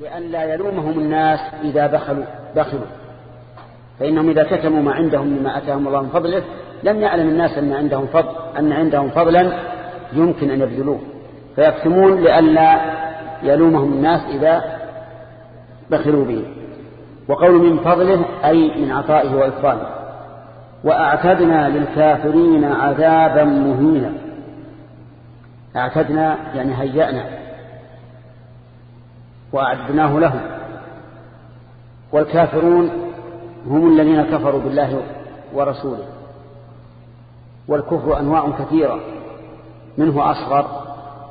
لئلا يلومهم الناس إذا بخلوا بخلوا. فإنهم إذا كتموا ما عندهم مما أتاهم الله من فضله لم يعلم الناس أن عندهم فضل أن عندهم فضلا يمكن أن يبذلوه. فيكتمون لئلا يلومهم الناس إذا بخلوا به. وقول من فضله أي من عطائه وإفضاله. وأعتدنا للكافرين عذابا مهينا. أعتدنا يعني هيأنا. وأعدناه لهم. والكافرون هم الذين كفروا بالله ورسوله. والكفر أنواع كثيرة. منه أصغر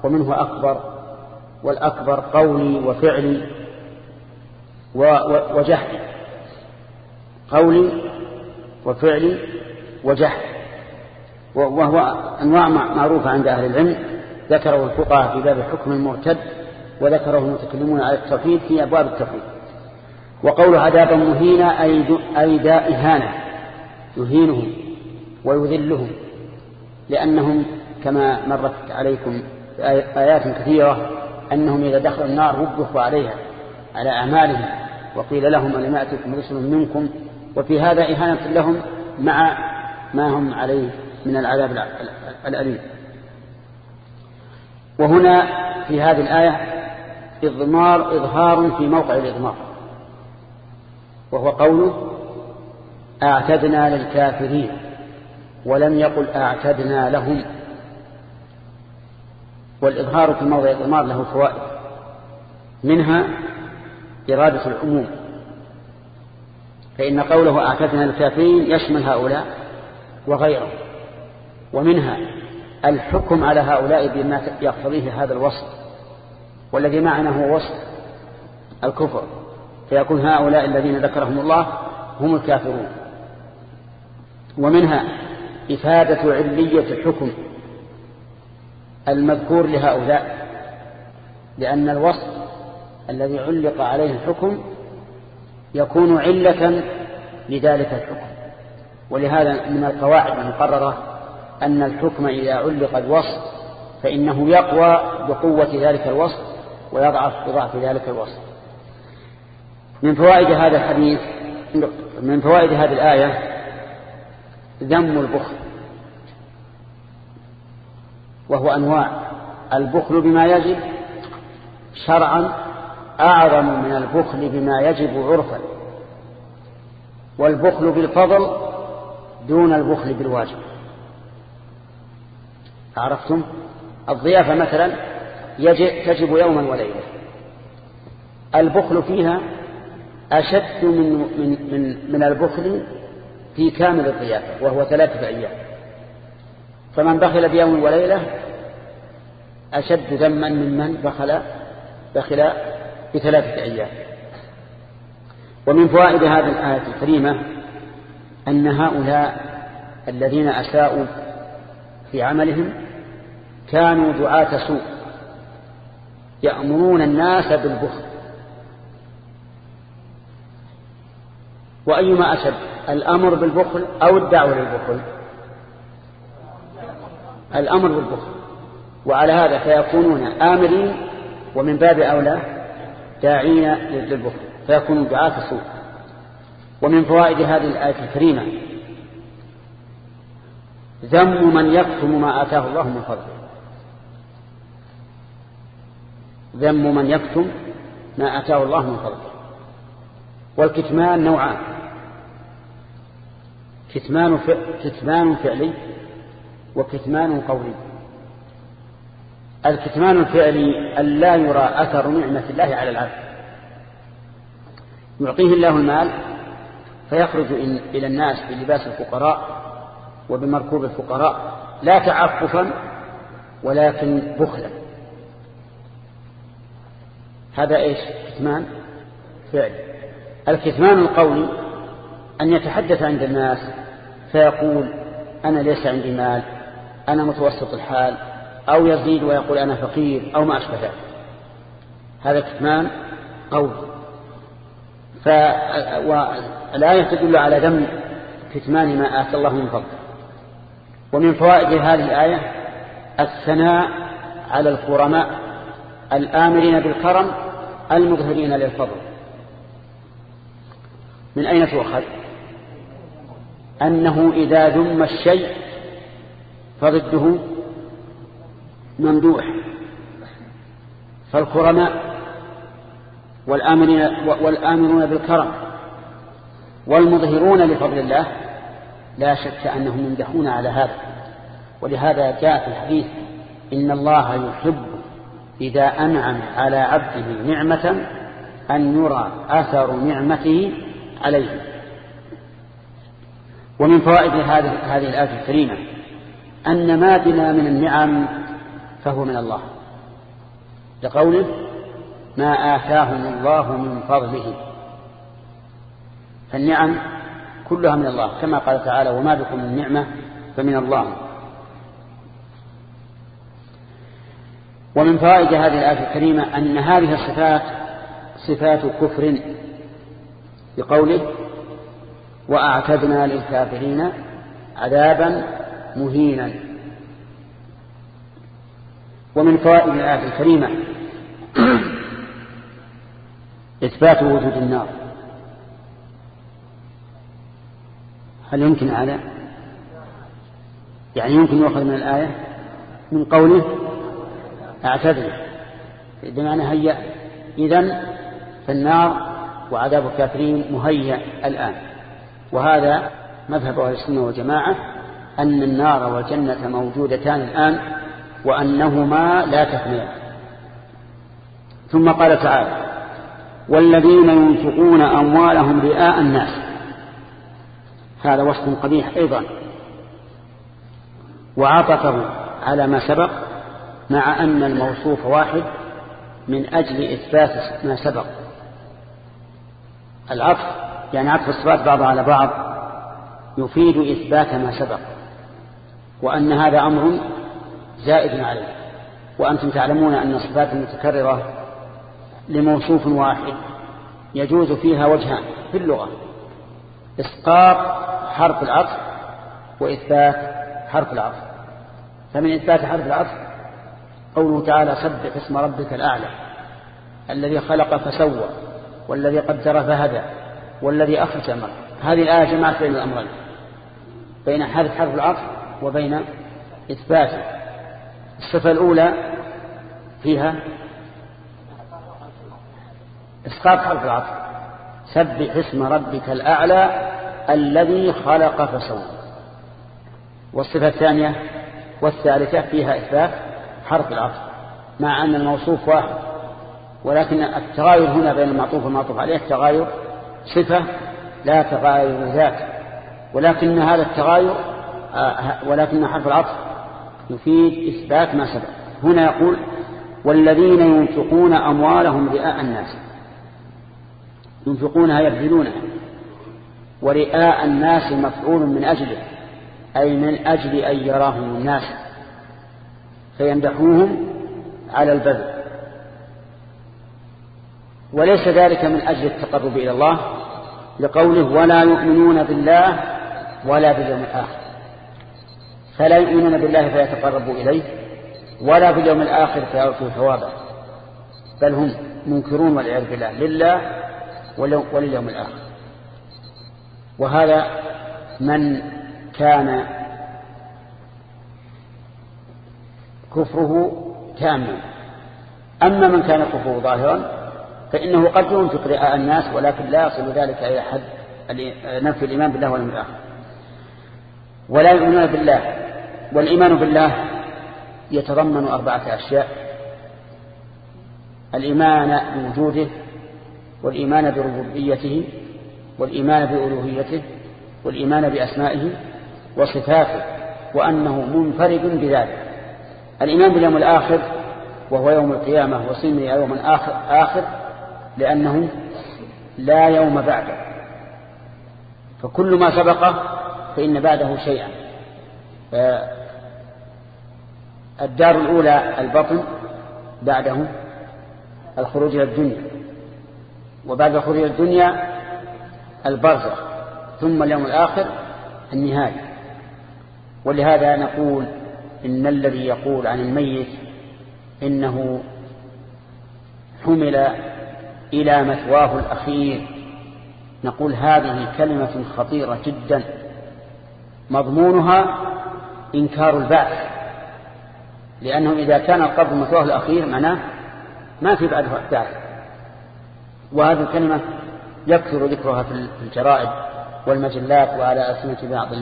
ومنه أكبر. والأكبر قولي وفعلي وجهل قولي وفعلي وجهل وهو أنواع معروفة عند أهل العلم. ذكره الفقهاء في باب حكم المرتد. وذكره المتكلمون على التوحيد في أبواب التوحيد. وقول عذابا مهينا أي داء إهانة يهينهم ويذلهم لأنهم كما مرت عليكم آيات كثيرة أنهم إذا دخلوا النار وبخوا عليها على أعمالهم وقيل لهم ألم يأتكم رسل منكم؟ وفي هذا إهانة لهم مع ما هم عليه من العذاب الأليم. وهنا في هذه الآية إضمار إظهار في موقع الإضمار. وهو قوله أعتدنا للكافرين ولم يقل أعتدنا لهم. والإظهار في موضع الإضمار له فوائد. منها إرادة العموم. فإن قوله أعتدنا للكافرين يشمل هؤلاء وغيرهم. ومنها الحكم على هؤلاء بما يقتضيه هذا الوصف. والذي معنا هو وصف الكفر فيكون هؤلاء الذين ذكرهم الله هم الكافرون. ومنها إفادة علية الحكم المذكور لهؤلاء لأن الوصف الذي علق عليه الحكم يكون علة لذلك الحكم. ولهذا من القواعد المقررة أن الحكم إذا علق الوصف فإنه يقوى بقوة ذلك الوصف ويضعف بضعف ذلك الوصف. من فوائد هذا الحديث من فوائد هذه الآية ذم البخل. وهو أنواع. البخل بما يجب شرعا أعظم من البخل بما يجب عرفا. والبخل بالفضل دون البخل بالواجب. عرفتم؟ الضيافة مثلا تجب يوما وليلة. البخل فيها أشد من, من, من, من البخل في كامل الضيافة وهو ثلاثة أيام. فمن بخل بيوم وليلة أشد ذما ممن بخل بخل بثلاثة أيام. ومن فوائد هذه الآية الكريمة أن هؤلاء الذين أساءوا في عملهم كانوا دعاة سوء. يأمرون الناس بالبخل. وأيما أشد الأمر بالبخل أو الدعوة للبخل؟ الأمر بالبخل. وعلى هذا فيكونون آمرين ومن باب أولى داعين للبخل فيكونوا دعاة سوء ومن فوائد هذه الآية الكريمة ذم من يكتم ما آتاه الله من فضله. ذم من يكتم ما آتاه الله من فضله. والكتمان نوعان. كتمان كتمان فعلي وكتمان قولي. الكتمان الفعلي أن لا يرى أثر نعمة الله على العبد. يعطيه الله المال فيخرج إلى الناس بلباس الفقراء وبمركوب الفقراء لا تعففا ولكن بخلا. هذا إيش؟ كتمان فعل. الكتمان القولي أن يتحدث عند الناس فيقول أنا ليس عندي مال أنا متوسط الحال أو يزيد ويقول أنا فقير أو ما أشبه ذلك. هذا كتمان قول. فالآية تدل على ذم كتمان ما آتى الله من فضل. ومن فوائد هذه الآية الثناء على الكرماء الآمرين بالكرم المظهرين للفضل. من أين تؤخذ؟ أنه إذا ذم الشيء فضده ممدوح. فالكرماء والآمنين والآمنون بالكرم والمظهرون لفضل الله لا شك أنهم يمدحون على هذا. ولهذا جاء في الحديث إن الله يحب إذا أنعم على عبده نعمة أن يرى أثر نعمته عليه. ومن فوائد هذه الآية الكريمة أن ما بنا من النعم فهو من الله. لقوله ما آتاهم الله من فضله. فالنعم كلها من الله كما قال تعالى وما بكم من نعمة فمن الله. ومن فوائد هذه الآية الكريمة أن هذه الصفات صفات كفر بقوله وأعتدنا للكافرين عذابا مهينا. ومن فوائد الآية الكريمة إثبات وجود النار. هل يمكن هذا يعني يمكن يؤخذ من الآية؟ من قوله أعتذر. بمعنى هيأ. إذن فالنار وعذاب الكافرين مهيأ الآن. وهذا مذهب أهل السنة والجماعة أن النار والجنة موجودتان الآن وأنهما لا تفنيان. ثم قال تعالى والذين ينفقون أموالهم رئاء الناس. هذا وصف قبيح أيضا. وعطفه على ما سبق مع أن الموصوف واحد من أجل إثبات ما سبق. العطف يعني عطف الصفات بعضها على بعض يفيد إثبات ما سبق وأن هذا أمر زائد عليه. وأنتم تعلمون أن الصفات المتكررة لموصوف واحد يجوز فيها وجهان في اللغة إسقاط حرف العطف وإثبات حرف العطف. فمن إثبات حرف العطف قوله تعالى سبح اسم ربك الأعلى الذي خلق فسوى والذي قدر فهدى والذي أخرج هذه الآية جمعت بين الأمرين بين حذف حرف العطف وبين إثباته الصفة الأولى فيها إسقاط حرف العطف. سبح اسم ربك الأعلى الذي خلق فسوى. والصفة الثانية والثالثة فيها إثبات حرف العطف مع أن الموصوف واحد. ولكن التغاير هنا بين المعطوف والمعطوف عليه التغاير صفة لا تغاير ذات. ولكن هذا التغاير آه، ولكن حرف العطف يفيد إثبات ما سبق. هنا يقول والذين ينفقون أموالهم رئاء الناس. ينفقونها يبذلونها. ورئاء الناس مفعول من أجله أي من أجل أن يراهم الناس. فيمدحوهم على البذل. وليس ذلك من أجل التقرب إلى الله لقوله ولا يؤمنون بالله ولا باليوم الآخر. فلا يؤمنون بالله فيتقربوا إليه ولا باليوم الآخر فيعرفوا ثوابه. بل هم منكرون والعياذ بالله لله ولليوم الآخر. وهذا من كان كفره تاما. أما من كان كفره ظاهرا فإنه قد ينفق رئاء الناس ولكن لا يصل ذلك إلى حد نفي الإيمان بالله واليوم الآخر. ولا يؤمنون بالله والإيمان بالله يتضمن أربعة أشياء. الإيمان بوجوده والإيمان بربوبيته والإيمان بألوهيته والإيمان بأسمائه وصفاته وأنه منفرد بذلك. الإيمان باليوم الآخر وهو يوم القيامة وسمي يوم آخر, آخر لأنه لا يوم بعده. فكل ما سبقه فإن بعده شيئا. الدار الأولى البطن بعده الخروج إلى الدنيا. وبعد الخروج إلى الدنيا البرزخ ثم اليوم الآخر النهاية. ولهذا نقول إن الذي يقول عن الميت إنه حمل إلى مثواه الأخير نقول هذه كلمة خطيرة جدا مضمونها إنكار البعث لأنه إذا كان القبر مثواه الأخير معناه ما في بعد بعث. وهذه الكلمة يكثر ذكرها في الجرائد والمجلات وعلى ألسنة بعض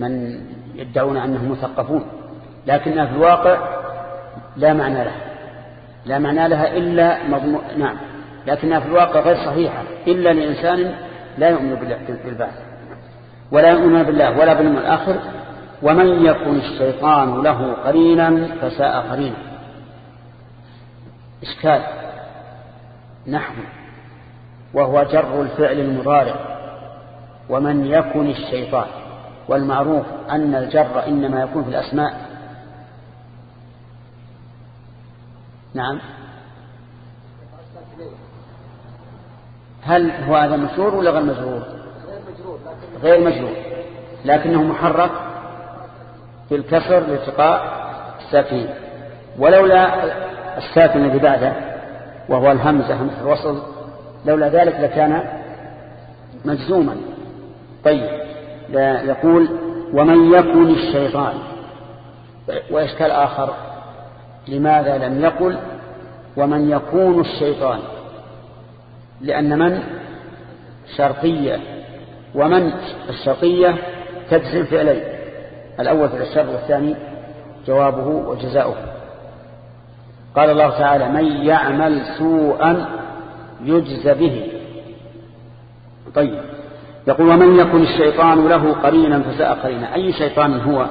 من يدعون أنهم مثقفون لكنها في الواقع لا معنى لها. لا معنى لها إلا مضمو... نعم لكنها في الواقع غير صحيحة إلا لإنسان لا يؤمن بالبعث ولا يؤمن بالله ولا باليوم الآخر ومن يكن الشيطان له قرينا فساء قرينا. إشكال نحو وهو جر الفعل المضارع ومن يكن الشيطان. والمعروف أن الجر إنما يكون في الأسماء. نعم. هل هو هذا مشهور ولا غير مجرور؟ غير مجرور. لكنه محرك في الكسر لالتقاء الساكنين ولولا الساكن الذي بعده وهو الهمزة همزة الوصل لولا ذلك لكان مجزوما. طيب. يقول ومن يكن الشيطان. وإشكال آخر لماذا لم يقل ومن يكون الشيطان؟ لأن من؟ شرطية. ومن؟ الشرطية تجزم فعلين الأول في الشر والثاني جوابه وجزاؤه. قال الله تعالى من يعمل سوءا يجز به. طيب. يقول ومن يكن الشيطان له قرينا فساء قرينا. أي شيطان هو؟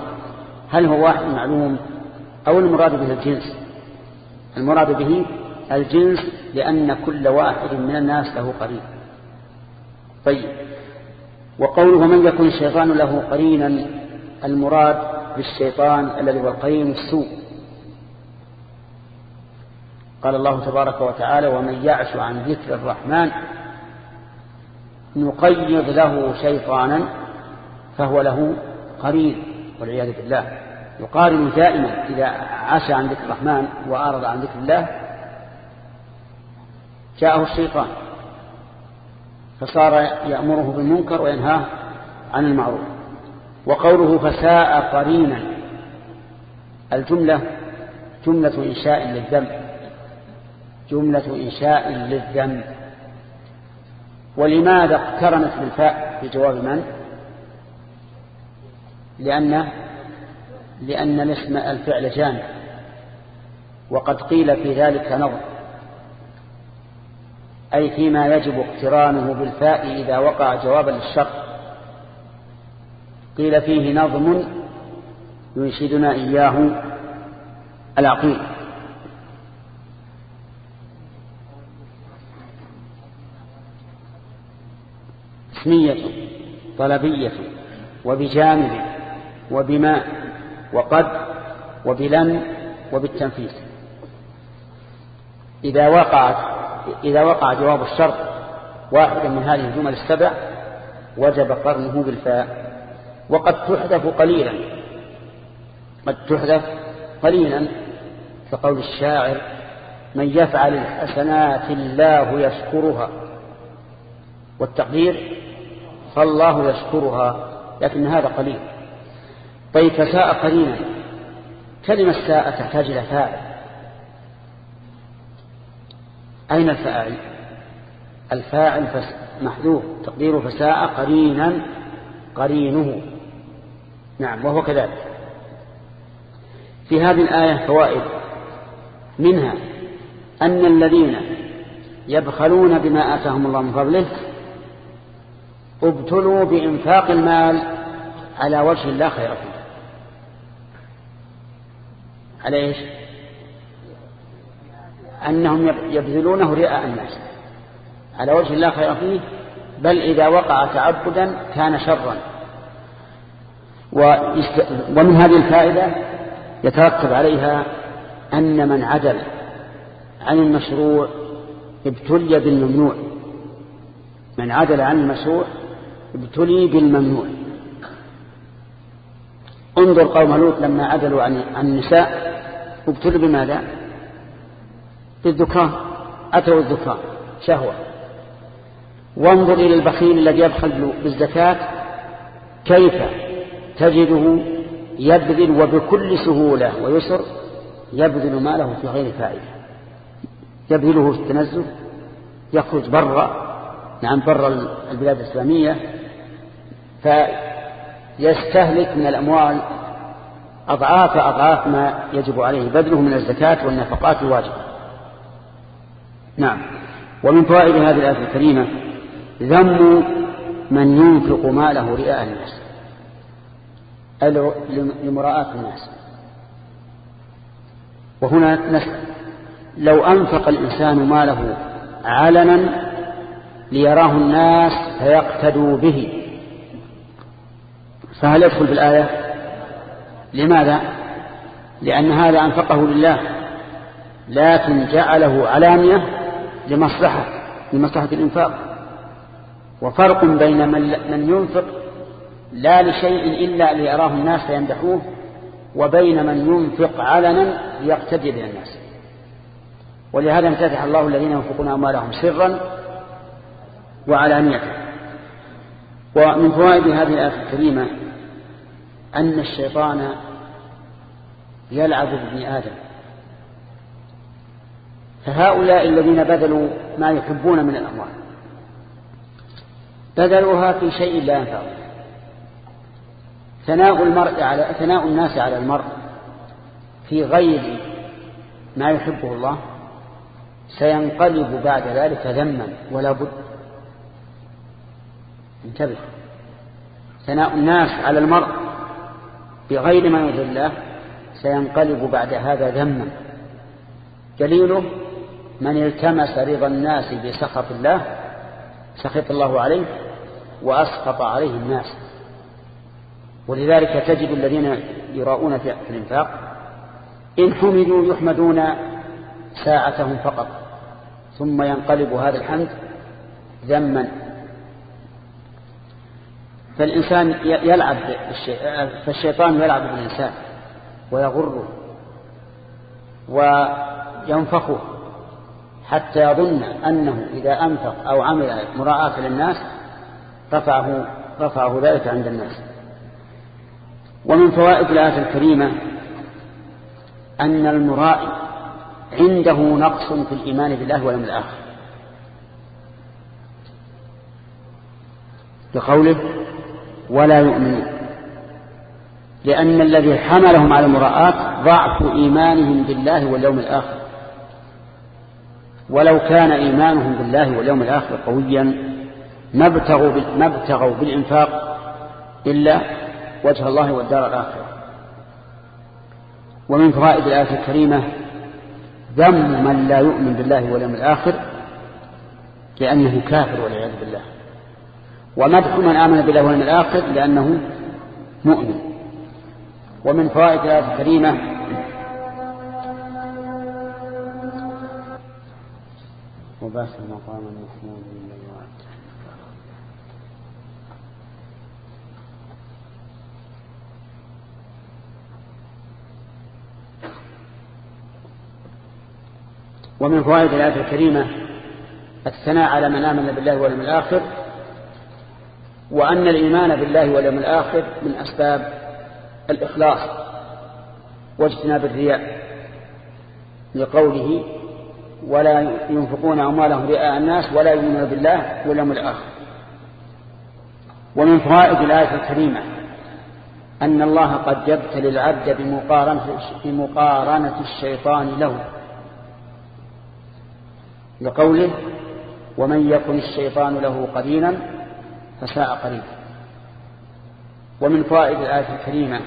هل هو واحد معلوم؟ أو المراد به الجنس؟ المراد به الجنس لأن كل واحد من الناس له قرين. طيب. وقوله من يكن الشيطان له قرينا المراد بالشيطان الذي هو القرين السوء. قال الله تبارك وتعالى ومن يعش عن ذكر الرحمن نقيض له شيطانا فهو له قرين والعياذ بالله. يقارن دائما إذا عاش عن ذكر الرحمن وأعرض عن ذكر الله جاءه الشيطان فصار يأمره بالمنكر وينهاه عن المعروف. وقوله فساء قرينا الجملة جملة إنشاء للذنب جملة إنشاء للذنب ولماذا اقترنت بالفاء في جواب من؟ لأن لأن الاسم الفعل جامع. وقد قيل في ذلك نظر. أي فيما يجب اقترانه بالفاء إذا وقع جوابا للشرط. قيل فيه نظم ينشدنا إياه العقيل اسمية طلبية وبجانب وبماء وقد وبلن وبالتنفيذ إذا وقعت إذا وقع جواب الشرط واحدا من هذه الجمل السبع وجب قرنه بالفاء. وقد تحذف قليلا. قد تحذف قليلا. كقول الشاعر من يفعل الحسنات الله يشكرها. والتقدير فالله يشكرها لكن هذا قليل. طيب فساء قليلا كلمة ساء تحتاج إلى فاعل. أين الفاعل؟ الفاعل محذوف. تقديره فساء قرينا قرينه. نعم وهو كذلك. في هذه الآية فوائد. منها أن الذين يبخلون بما آتاهم الله من فضله ابتلوا بإنفاق المال على وجه لا خير فيه. على إيش؟ أنهم يبذلونه رئاء الناس على وجه لا خير فيه بل إذا وقع تعبدا كان شرا. ومن هذه الفائدة يترتب عليها أن من عدل عن المشروع ابتلي بالممنوع. من عدل عن المشروع ابتلي بالممنوع. انظر قوم لوط لما عدلوا عن النساء. ابتلوا بماذا؟ بالذكران. أتوا الذكران. شهوة. وانظر إلى البخيل الذي يبخل بالزكاة. كيف تجده يبذل وبكل سهولة. ويسر يبذل ماله في غير فائدة. يبذله في التنزه. يخرج برا. نعم برا البلاد الإسلامية. فيستهلك من الأموال أضعاف أضعاف ما يجب عليه بذله من الزكاة والنفقات الواجبة. نعم. ومن فوائد هذه الآية الكريمة ذم من ينفق ماله رئاء الناس لمراءة الناس. وهنا نسأل لو أنفق الإنسان ماله علنا ليراه الناس فيقتدوا به. فهل يدخل في الآية؟ لماذا؟ لأن هذا أنفقه لله لكن جعله علانية لمصلحة لمصلحة الإنفاق. وفرق بين من ينفق لا لشيء إلا ليراه الناس فيمدحوه وبين من ينفق علنا ليقتدي به الناس. ولهذا امتدح الله الذين ينفقون أموالهم سرا وعلانية. ومن فوائد هذه الآية الكريمة أن الشيطان يلعب بابن آدم. فهؤلاء الذين بذلوا ما يحبون من الأموال بذلوها في شيء لا ينفع. ثناء المرء على ثناء الناس على المرء في غير ما يحبه الله سينقلب بعد ذلك ذما ولا بد. انتبه. ثناء الناس على المرء بغير ما يرضي الله سينقلب بعد هذا ذما. دليله من التمس رضا الناس بسخط الله سخط الله عليه وأسخط عليه الناس. ولذلك تجد الذين يراؤون في الإنفاق إن حمدوا يحمدون ساعتهم فقط ثم ينقلب هذا الحمد ذما. فالإنسان يلعب فالشيطان يلعب بالإنسان ويغره وينفخه حتى يظن أنه إذا أنفق أو عمل مراعاة للناس رفعه, رفعه ذلك عند الناس. ومن فوائد الآية الكريمة أن المرائي عنده نقص في الإيمان بالله واليوم الآخر. بقوله ولا يؤمنون. لأن الذي حملهم على المراءات ضعف إيمانهم بالله واليوم الآخر. ولو كان إيمانهم بالله واليوم الآخر قويا ما ابتغوا بالإنفاق إلا وجه الله والدار الآخرة. ومن فوائد الآية الكريمة ذم من لا يؤمن بالله واليوم الآخر لأنه كافر والعياذ بالله. ومدح من آمن بالله واليوم الآخر لأنه مؤمن. ومن فوائد الآية الكريمة وباس مقام محمود ومن فوائد الآية الكريمة الثناء على من آمن بالله واليوم الآخر وأن الإيمان بالله واليوم الآخر من أسباب الإخلاص واجتناب الرياء لقوله ولا ينفقون أموالهم رئاء الناس ولا يؤمنون بالله واليوم الآخر. ومن فوائد الآية الكريمة أن الله قد يبتلي العبد بمقارنة الشيطان له لقوله ومن يكن الشيطان له قرينا فساء قريبا ومن فوائد الآية الكريمة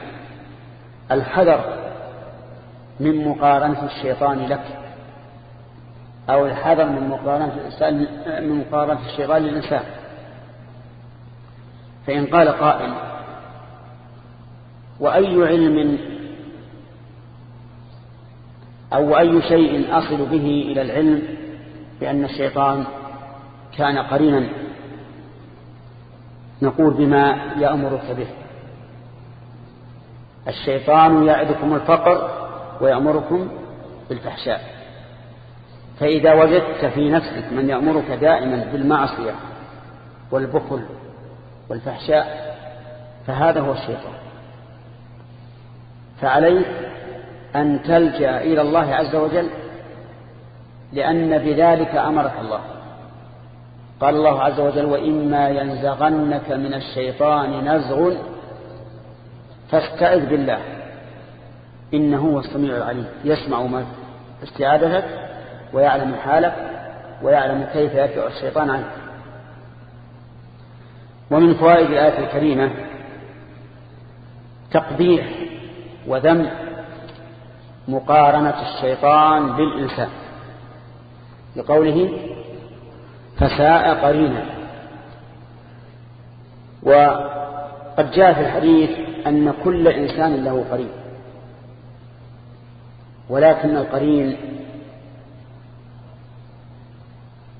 الحذر من مقارنة الشيطان لك أو الحذر من مقارنة الإنسان من مقارنة الشيطان للإنسان. فإن قال قائل وأي علم أو أي شيء أصل به إلى العلم بأن الشيطان كان قرينا نقول بما يأمرك به. الشيطان يعدكم الفقر ويأمركم بالفحشاء. فإذا وجدت في نفسك من يأمرك دائما بالمعصية والبخل والفحشاء فهذا هو الشيطان. فعليك أن تلجأ إلى الله عز وجل لأن بذلك أمرك الله. قال الله عز وجل وإما ينزغنك من الشيطان نزغ فاستعذ بالله إنه هو السميع العليم يسمع ما استعاذتك ويعلم حالك ويعلم كيف يدفع الشيطان عنك. ومن فوائد الآية الكريمة تقبيح وذم مقارنة الشيطان بالإنسان. لقوله فساء قرينا. وقد جاء في الحديث أن كل إنسان له قرين. ولكن القرين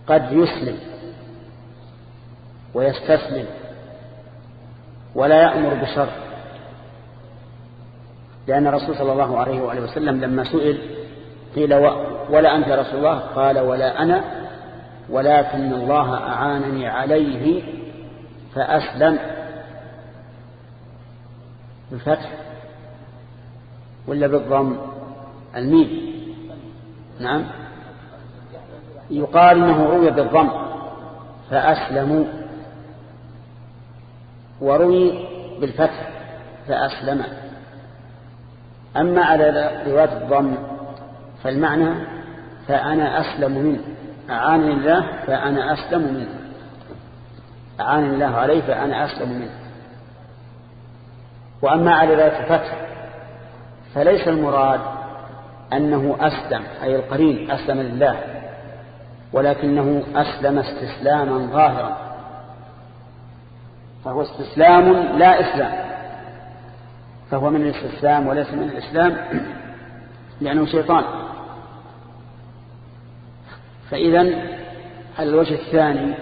قد يسلم ويستسلم ولا يأمر بشر. لأن الرسول صلى الله عليه وآله وسلم لما سئل قيل ولا أنت رسول الله؟ قال ولا أنا ولكن الله أعانني عليه فأسلم بالفتح ولا بالضم؟ الميم. نعم. يقال إنه روي بالضم. فأسلموا وروي بالفتح فأسلم. أما على رواية الضم فالمعنى فأنا أسلم منه. أعانني الله فأنا أسلم منه. أعانني الله عليه فأنا أسلم منه. وأما على رواية الفتح فليس المراد أنه أسلم أي القرين أسلم لله ولكنه أسلم استسلاما ظاهرا. فهو استسلام لا إسلام. فهو من الاستسلام وليس من الإسلام لأنه شيطان. فإذا على الوجه الثاني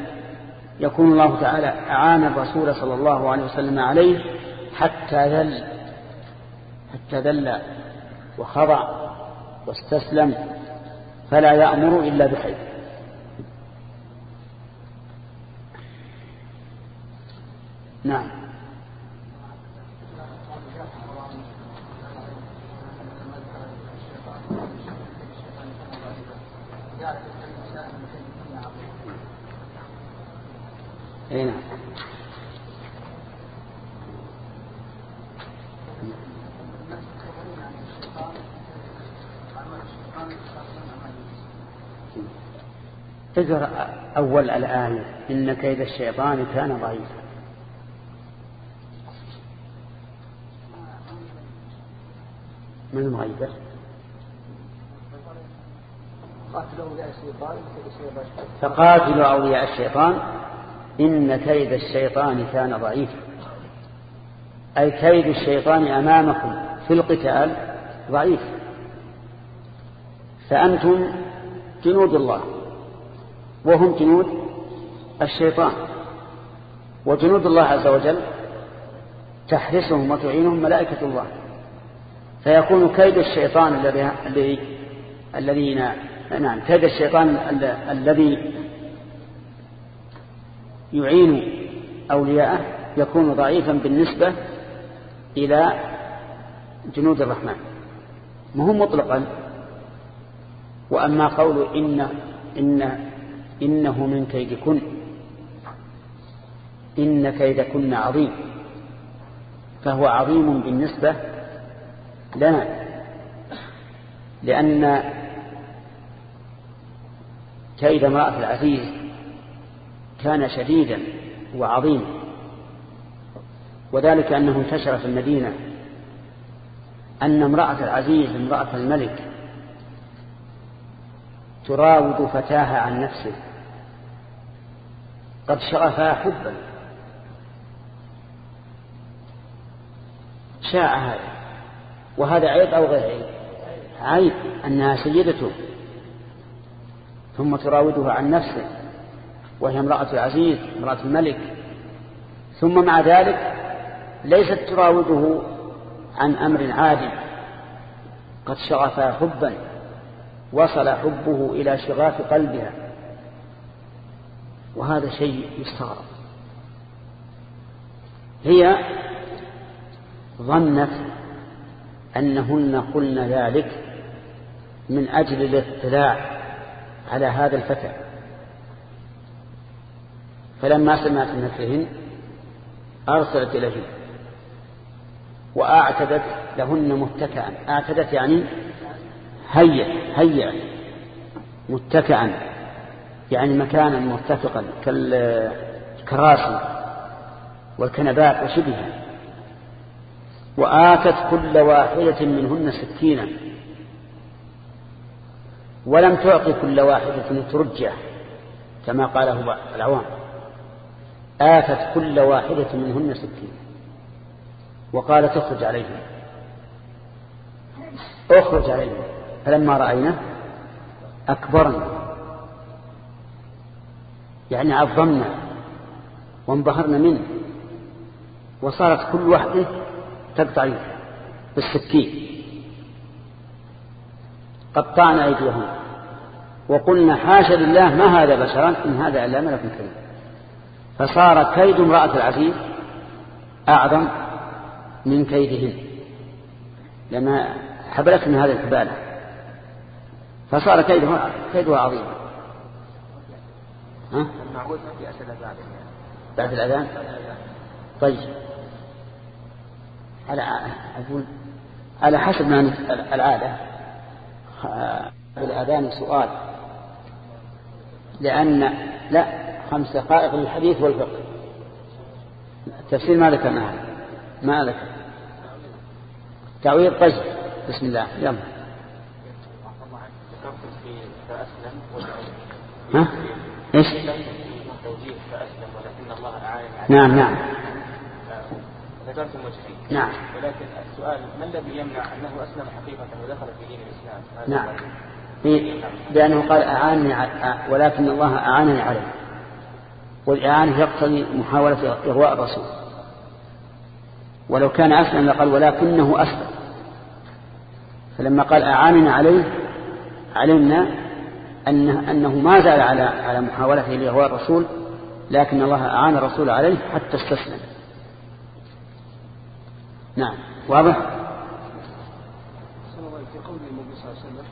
يكون الله تعالى أعان الرسول صلى الله عليه وسلم عليه حتى ذل حتى ذل وخضع واستسلم فلا يأمر إلا بخير. نعم. اي نعم. تقرأ أول الآية إن كيد الشيطان كان ضعيفا. من المغيبة فقاتلوا أولياء الشيطان؟ إن كيد الشيطان كان ضعيفا. أي كيد الشيطان أمامكم في القتال ضعيف. فأنتم جنود الله وهم جنود الشيطان. وجنود الله عز وجل تحرسهم وتعينهم ملائكة الله. فيكون كيد الشيطان الذي الذين نعم كيد الشيطان الذي يعين أولياءه يكون ضعيفا بالنسبة إلى جنود الرحمن. مهم مطلقا؟ وأما قول إن, إن إنه من كيدكن إن كيدكن عظيم فهو عظيم بالنسبة لنا. لأن كيد امرأة العزيز كان شديدا وعظيما. وذلك أنه انتشر في المدينة. أن امرأة العزيز امرأة الملك تراود فتاها عن نفسه. قد شغفها حبا. شاع هذا. وهذا عيب أو غير عيب؟ عيب. أنها سيدته. ثم تراودها عن نفسه. وهي امرأة العزيز امرأة الملك. ثم مع ذلك ليست تراوده عن أمر عادي. قد شغفها حبا وصل حبه إلى شغاف قلبها. وهذا شيء يستغرب. هي ظنت أنهن قلن ذلك من أجل الاطلاع على هذا الفتى. فلما سمعت مثلهن أرسلت إليهن وأعتدت لهن متكئا. أعتدت يعني هيا هيا متكئا يعني مكانا مرتفقا كالكراسي والكنبات وشبهها. وآتت كل واحدة منهن سكينا ولم تعطي كل واحدة ترجع كما قاله العوام. آتت كل واحدة منهن سكينا وقالت اخرج عليهم. أخرج عليهم. فلما رأينا أكبرنا. يعني عظمنا. وانبهرنا منه. وصارت كل واحدة تقطع بالسكين قطعنا أيديهم. وقلنا حاشا لله ما هذا بشرا؟ إن هذا إلا ملك كريم. فصار كيد امرأة العزيز أعظم من كيدهن لما حبلت من هذه الحبالة فصار كيدها كيدها عظيما ها؟ بعد الأذان؟ طيب. على أقول على حسب ما العادة الأذان سؤال. لأن لا. خمس دقائق للحديث والفقه. التفسير ما ذكرنا ما ذكر. تعويض طيب. بسم الله. يلا. ها؟ إيش؟ نعم نعم. ذكرتم وجهين نعم. ولكن السؤال ما الذي يمنع أنه أسلم حقيقة ودخل في دين الإسلام؟ نعم. لأنه قال أعانني ولكن الله أعانني عليه. والإعانة يقتضي محاولة إغواء الرسول. ولو كان أسلم لقال ولكنه أسلم. فلما قال أعاننا عليه علمنا أنه, أنه ما زال على على محاولته لإغواء الرسول لكن الله أعان الرسول عليه حتى استسلم. نعم. واضح؟ في قول النبي صلى الله عليه وسلم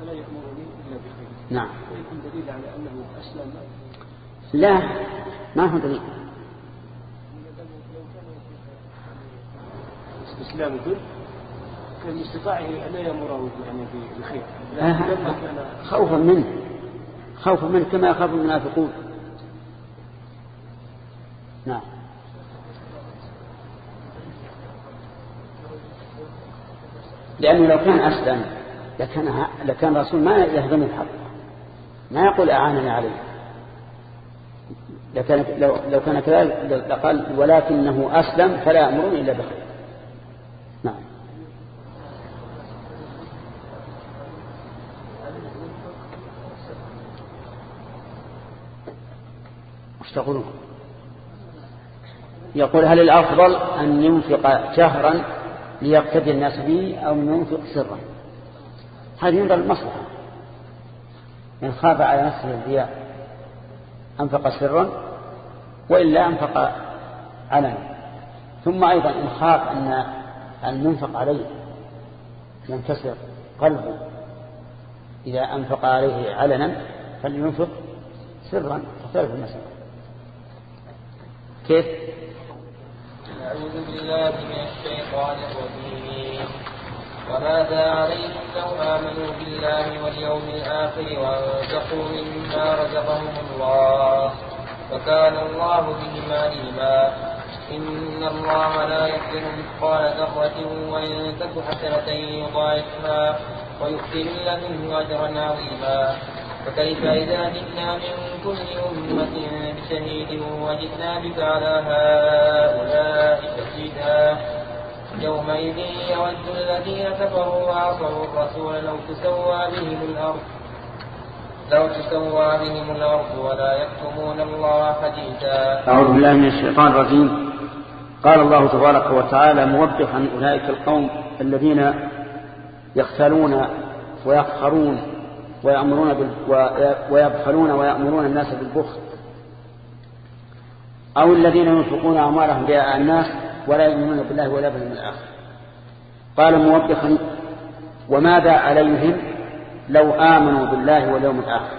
فلا يأمرني إلا بخير. نعم ويكون دليل على أنه أسلم لا ما هو دليل. استسلام كل كان استطاعه أن لا يعني بخير خوفا منه. خوفا منه كما يخاف المنافقون. نعم. لأنه لو كان أسلم لكان لكان الرسول ما يهدم الحق. ما يقول أعانني عليه. لو, لو كان كذلك لقال ولكنه أسلم فلا يأمرني إلا بخير. نعم. وش تقولون؟ يقول هل الأفضل أن ينفق شهرا ليقتدي الناس به أو ينفق سرا؟ هذه ينظر المصلحة. إن خاف على نفسه الرياء أنفق سرا وإلا أنفق علنا. ثم أيضا إن خاف أن المنفق عليه ينكسر قلبه. إذا أنفق عليه علنا فلينفق سرا تختلف المسألة. كيف؟ أعوذ بالله من الشيطان الرجيم. وماذا عليهم لو آمنوا بالله واليوم الآخر وأنفقوا مما رزقهم الله وكان الله بهم عليما. إن الله لا يظلم مثقال ذرة وإن تك حسنة يضاعفها ويؤتي لدنه أجرا عظيما. فكيف إذا جئنا من كل أمة بشهيد وجئنا بك على هؤلاء شهيدا؟ يومئذ يود الذين كفروا وعصوا الرسول لو تسوى بهم الأرض لو تسوى بهم الأرض ولا يكتمون الله حديثا أعوذ بالله من الشيطان الرجيم. قال الله تبارك وتعالى موبخا أولئك القوم الذين يختالون ويفخرون ويأمرون بال... ويبخلون ويأمرون الناس بالبخل أو الذين ينفقون أموالهم رئاء الناس ولا يؤمنون بالله ولا باليوم الآخر. قال موبخا وماذا عليهم لو آمنوا بالله واليوم الآخر؟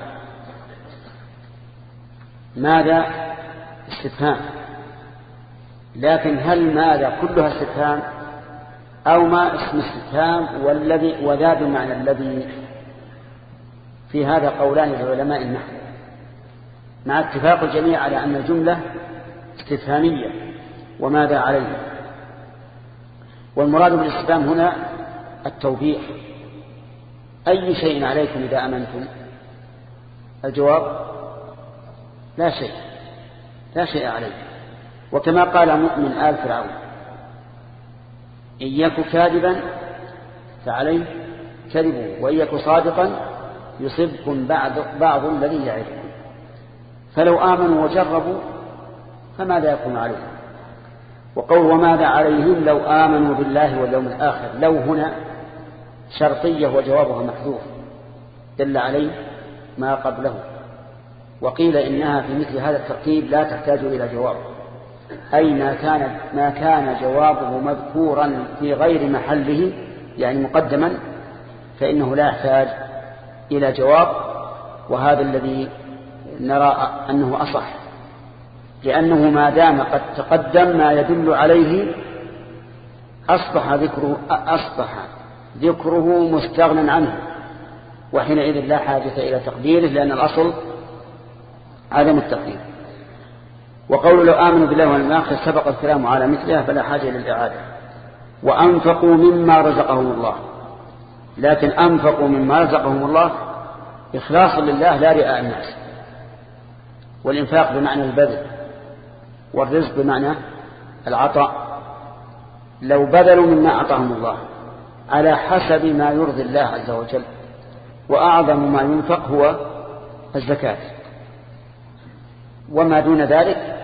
ماذا؟ استفهام. لكن هل ماذا؟ كلها استفهام؟ أو ما اسم استفهام والذي وذا بمعنى الذي في هذا قولان لعلماء النحو مع اتفاق الجميع على أن الجملة استفهامية. وماذا عليه؟ والمراد بالاستفهام هنا التوبيخ. أي شيء عليكم إذا أمنتم؟ الجواب لا شيء لا شيء عليكم وكما قال مؤمن آل فرعون إن كاذبا فعليه كذبه وإن صادقا يصبكم بعض, بعض الذي يعرفكم فلو آمنوا وجربوا فماذا يكون عليهم وقول وماذا عليهم لو آمنوا بالله واليوم الآخر؟ لو هنا شرطية وجوابها محذوف. دل عليه ما قبله. وقيل إنها في مثل هذا الترتيب لا تحتاج إلى جواب. أي ما كان, ما كان جوابه مذكورا في غير محله يعني مقدما فإنه لا يحتاج إلى جواب. وهذا الذي نرى أنه أصح. لأنه ما دام قد تقدم ما يدل عليه أصبح ذكره أصبح ذكره مستغنى عنه وحينئذ لا حاجة إلى تقديره لأن الأصل عدم التقدير. وقول لو آمنوا بالله والآخر سبق الكلام على مثلها فلا حاجة إلى الإعادة. وأنفقوا مما رزقهم الله. لكن أنفقوا مما رزقهم الله إخلاصا لله لا رئاء الناس. والإنفاق بمعنى البذل. والرزق بمعنى العطاء. لو بذلوا مما أعطاهم الله على حسب ما يرضي الله عز وجل وأعظم ما ينفق هو الزكاة. وما دون ذلك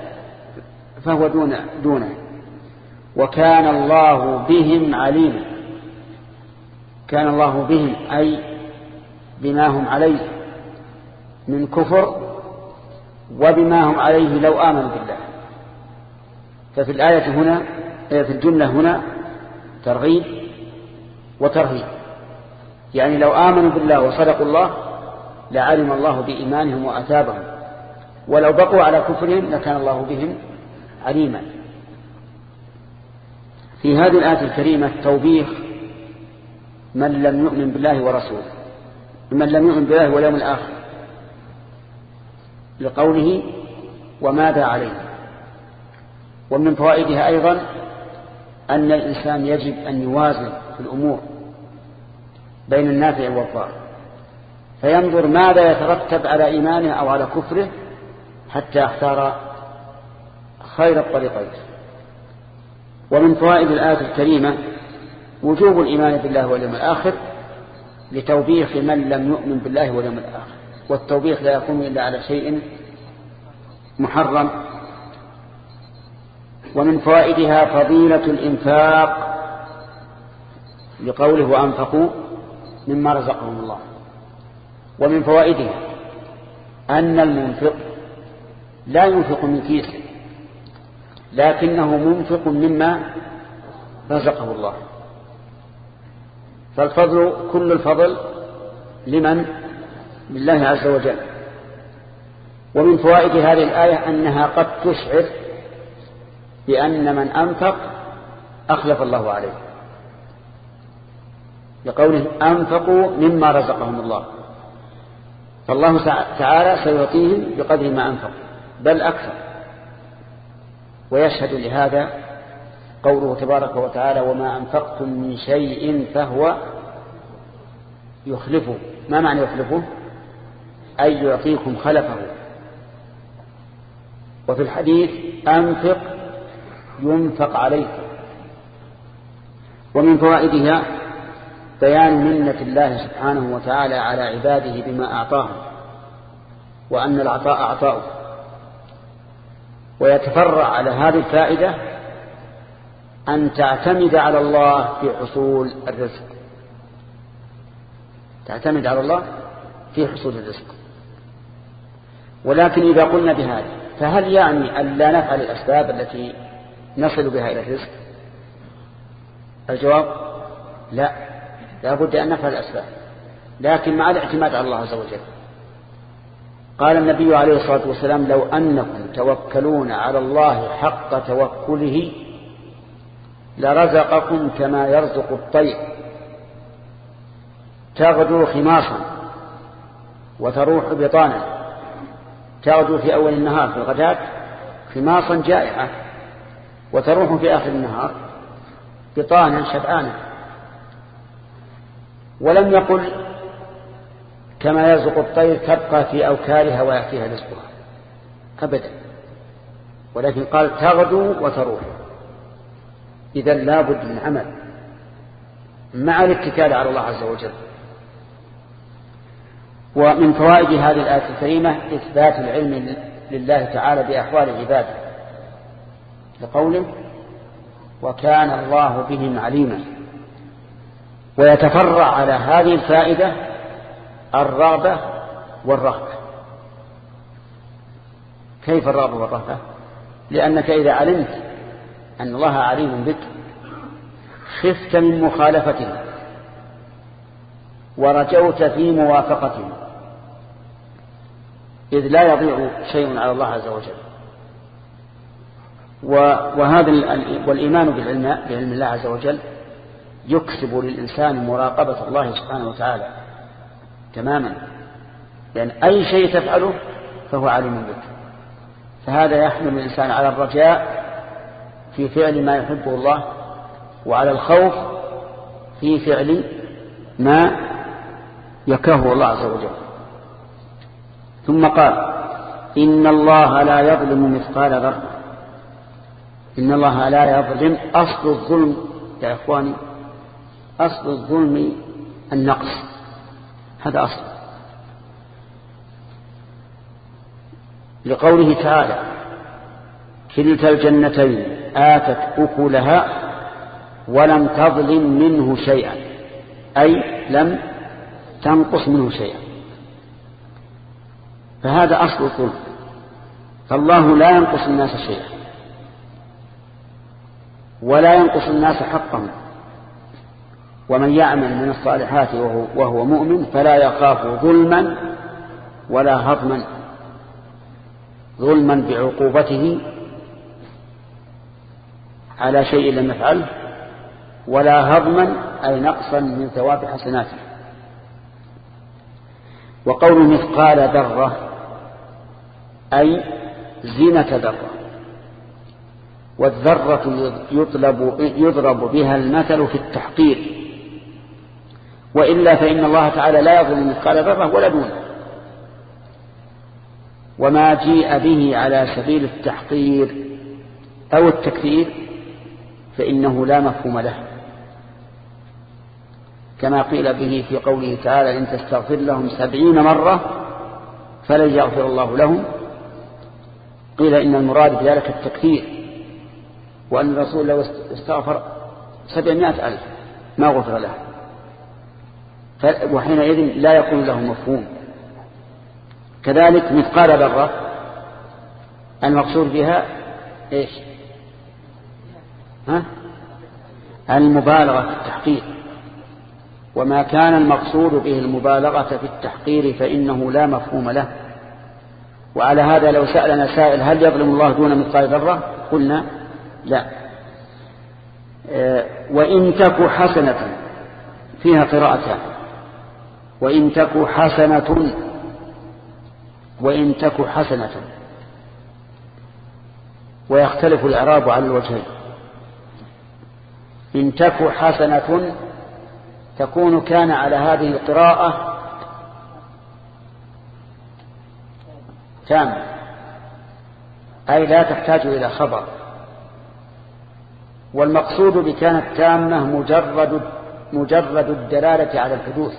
فهو دون دونه. وكان الله بهم عليما. كان الله بهم أي بما هم عليه من كفر وبما هم عليه لو آمنوا بالله. ففي الآية هنا في الجملة هنا ترغيب وترهيب. يعني لو آمنوا بالله وصدقوا الله لعلم الله بإيمانهم وأتابهم ولو بقوا على كفرهم لكان الله بهم عليما. في هذه الآية الكريمة توبيخ من لم يؤمن بالله ورسوله. من لم يؤمن بالله واليوم الآخر. لقوله وماذا عليه؟ ومن فوائدها أيضا أن الإنسان يجب أن يوازن في الأمور بين النافع والضار فينظر ماذا يترتب على إيمانه أو على كفره حتى يختار خير الطريقين. ومن فوائد الآية الكريمة وجوب الإيمان بالله واليوم الآخر لتوبيخ من لم يؤمن بالله واليوم الآخر والتوبيخ لا يكون إلا على شيء محرم ومن فوائدها فضيلة الإنفاق لقوله وأنفقوا مما رزقهم الله. ومن فوائدها أن المنفق لا ينفق من كيسه لكنه منفق مما رزقه الله. فالفضل كل الفضل لمن؟ لله عز وجل. ومن فوائد هذه الآية أنها قد تشعر بأن من أنفق أخلف الله عليه. لقوله أنفقوا مما رزقهم الله. فالله تعالى سيعطيهم بقدر ما أنفق بل أكثر. ويشهد لهذا قوله تبارك وتعالى وما أنفقتم من شيء فهو يخلفه. ما معنى يخلفه؟ أي يعطيكم خلفه. وفي الحديث أنفق ينفق عليك ومن فوائدها بيان منة الله سبحانه وتعالى على عباده بما أعطاهم وأن العطاء عطاؤه ويتفرع على هذه الفائدة أن تعتمد على الله في حصول الرزق. تعتمد على الله في حصول الرزق. ولكن إذا قلنا بهذا فهل يعني أن لا نفعل الأسباب التي نصل بها إلى الرزق؟ الجواب لا لا بد أن نفعل الأسباب لكن مع الاعتماد على الله عز وجل. قال النبي عليه الصلاة والسلام لو أنكم توكلون على الله حق توكله لرزقكم كما يرزق الطير. تغدو خماصا وتروح بطانا. تغدو في أول النهار في الغداة خماصا جائعة. وتروح في آخر النهار بطانا شبعانا ولم يقل كما يرزق الطير تبقى في أوكارها ويأتيها رزقها. أبدا. ولكن قال تغدو وتروح. إذا لابد من عمل مع الاتكال على الله عز وجل. ومن فوائد هذه الآية الكريمة إثبات العلم لله تعالى بأحوال عباده. لقوله وكان الله بهم عليما. ويتفرع على هذه الفائدة الرغبة والرهبة. كيف الرغبة والرهبة؟ لأنك إذا علمت أن الله عليم بك خفت من مخالفته ورجوت في موافقته إذ لا يضيع شيء على الله عز وجل. وهذا والإيمان بالعلم, بعلم الله عز وجل يكسب للإنسان مراقبة الله سبحانه وتعالى تماما. لأن أي شيء تفعله فهو عليم بك. فهذا يحمل الإنسان على الرجاء في فعل ما يحبه الله وعلى الخوف في فعل ما يكرهه الله عز وجل. ثم قال إن الله لا يظلم مثقال ذرة إن الله لا يظلم أصل الظلم يا إخواني أصل الظلم النقص هذا أصل. لقوله تعالى كلتا الجنتين آتت أكلها ولم تظلم منه شيئا. أي لم تنقص منه شيئا. فهذا أصل الظلم. فالله لا ينقص الناس شيئا. ولا ينقص الناس حقهم. ومن يعمل من الصالحات وهو, وهو مؤمن فلا يخاف ظلما ولا هضما. ظلما بعقوبته على شيء لم يفعله ولا هضما أي نقصا من ثواب حسناته. وقول مثقال ذرة أي زينة ذرة. والذرة يطلب يضرب بها المثل في التحقير وإلا فإن الله تعالى لا يظلم مثقال ذرة ولا دون. وما جيء به على سبيل التحقير أو التكثير فإنه لا مفهوم له. كما قيل به في قوله تعالى إن تستغفر لهم سبعين مرة فلن يغفر الله لهم. قيل إن المراد بذلك التكثير وأن الرسول لو استغفر سبعمائة ألف ما غفر له. وحينئذ لا يكون له مفهوم. كذلك مثقال ذرة المقصود بها إيش؟ ها؟ المبالغة في التحقيق. وما كان المقصود به المبالغة في التحقير فإنه لا مفهوم له. وعلى هذا لو سألنا سائل هل يظلم الله دون مثقال ذرة؟ قلنا لا. آه، وإن تك حسنة فيها قراءتان. وإن تك حسنة وإن تك حسنة. ويختلف الإعراب على الوجهين. إن تك حسنة تكون كان على هذه القراءة تامة أي لا تحتاج إلى خبر. والمقصود بكانت تامة مجرد مجرد الدلالة على الحدوث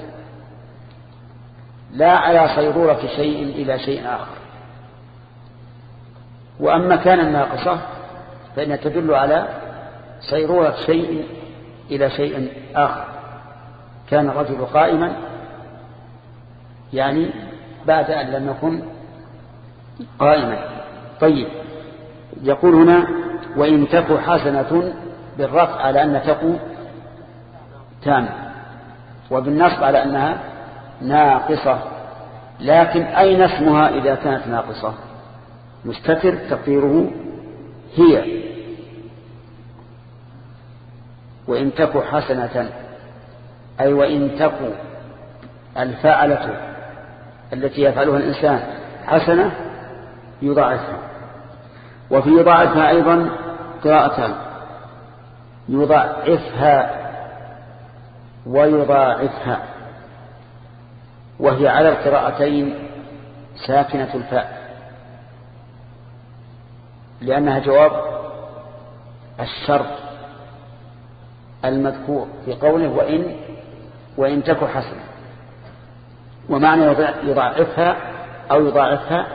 لا على صيرورة شيء إلى شيء آخر. وأما كان الناقصة فإنها تدل على صيرورة شيء إلى شيء آخر. كان الرجل قائما يعني بعد أن لم يكن قائما. طيب يقول هنا وإن تك حسنة بالرفع على أن تكو تام وبالنصب على أنها ناقصة لكن أين اسمها إذا كانت ناقصة؟ مستتر تقديره هي. وإن تك حسنة أي وإن تك الفعلة التي يفعلها الإنسان حسنة يضاعفها. وفي يضاعفها أيضا قراءتان. يضاعفها ويضاعفها. وهي على القراءتين ساكنة الفاء. لأنها جواب الشرط المذكور في قوله وإن وإن تك حسنة. ومعنى يضاعفها أو يضاعفها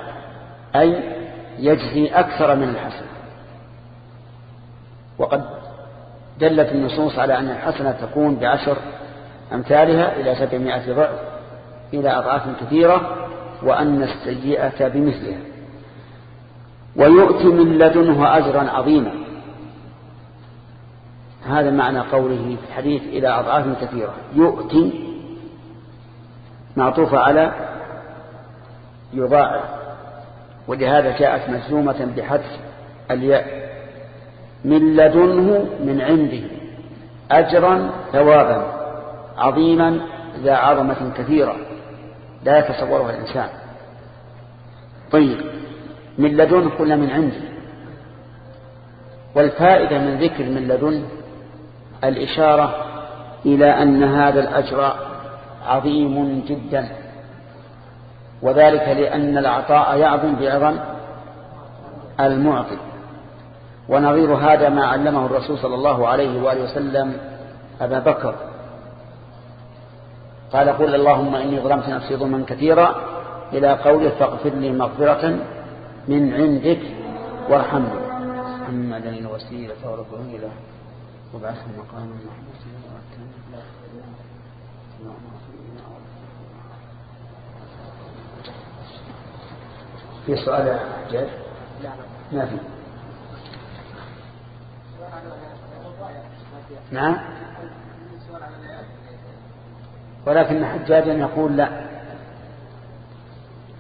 أي يجزي أكثر من الحسنة. وقد دلت النصوص على أن الحسنة تكون بعشر أمثالها إلى سبعمائة ضعف إلى أضعاف كثيرة وأن السيئة بمثلها. ويؤتي من لدنه أجرا عظيما. هذا معنى قوله في الحديث إلى أضعاف كثيرة. يؤتي معطوفة على يضاعف. ولهذا جاءت مجزومة بحذف الياء من لدنه من عنده أجرا ثوابا عظيما ذا عظمة كثيرة لا يتصورها الإنسان. طيب من لدنه قلنا من عنده. والفائدة من ذكر من لدنه الإشارة إلى أن هذا الأجر عظيم جدا. وذلك لأن العطاء يعظم بعظم المعطي. ونظير هذا ما علمه الرسول صلى الله عليه وآله وسلم أبا بكر. قال قل اللهم إني ظلمت نفسي ظلما كثيرا إلى قوله فاغفر لي مغفرة من عندك وارحمني. محمدا الوسيلة وربه إله وبعثه مقام محمود في سؤال يا حجاج ما في. نعم. ولكن حجاجا يقول لا.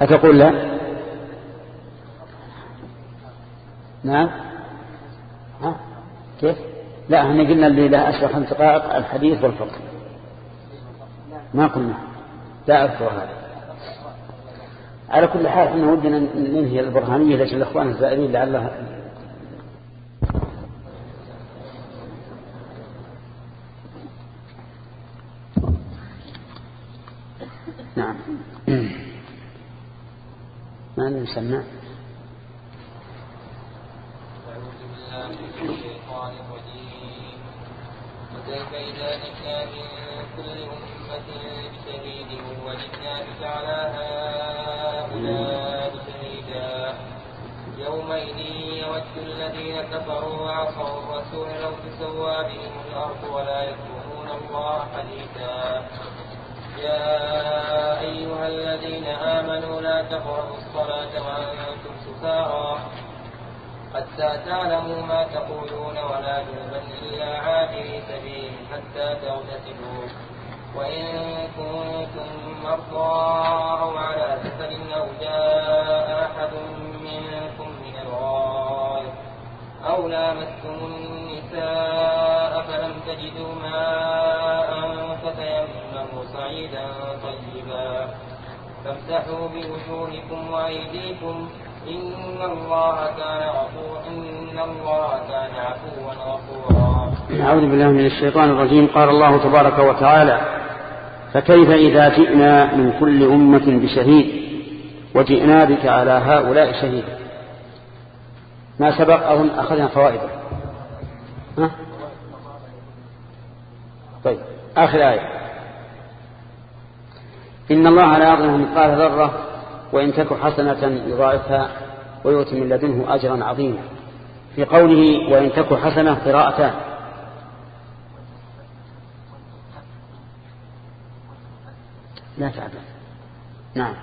أتقول لا؟ نعم. ها؟ كيف؟ لا إحنا قلنا اللي له أشهر خمس دقائق الحديث والفقه. ما قلنا. لا أذكر هذا. على كل حال إحنا ودنا ننهي البرهانية لأجل الأخوان الزائرين لعلها نعم. ما نسمع حتى تعلموا ما تقولون ولا جنبا إلا عابري سبيل حتى تغتسلوا. وإن كنتم مرضى أو على سفر أو جاء أحد منكم من الغائط أو لامستم النساء فلم تجدوا ماء فتيمموا صعيدا طيبا. فامسحوا بوجوهكم وأيديكم إن الله كان غفورا الله كان عفوا غفورا أعوذ بالله من الشيطان الرجيم. قال الله تبارك وتعالى فكيف إذا جئنا من كل أمة بشهيد وجئنا بك على هؤلاء شهيدا ما سبق أظن أخذنا فوائده. ها؟ طيب آخر آية. إن الله لا يظلم مثقال ذرة وإن تك حسنة يضاعفها ويؤتي من لدنه أجرا عظيما. في قوله وإن تك حسنة قراءتان. لا تعبث نعم.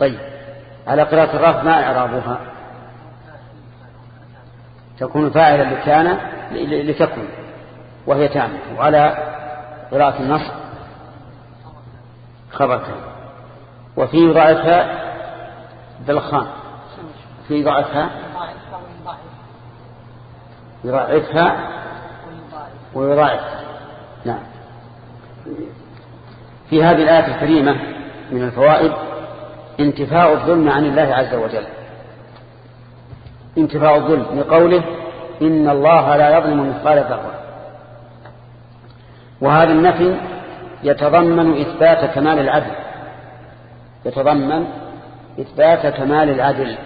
طيب. على قراءة الرفع ما إعرابها؟ تكون فاعلا لكان لتكن وهي تامة وعلى قراءة النصر خبر كان وفي ضعفها بالخان في ضعفها يضاعفها ويضاعفها نعم. في هذه الآية الكريمة من الفوائد انتفاء الظلم عن الله عز وجل. انتفاء الظلم لقوله إن الله لا يظلم مثقال ذرة. وهذا النفي يتضمن إثبات كمال العدل. يتضمن إثبات كمال العدل.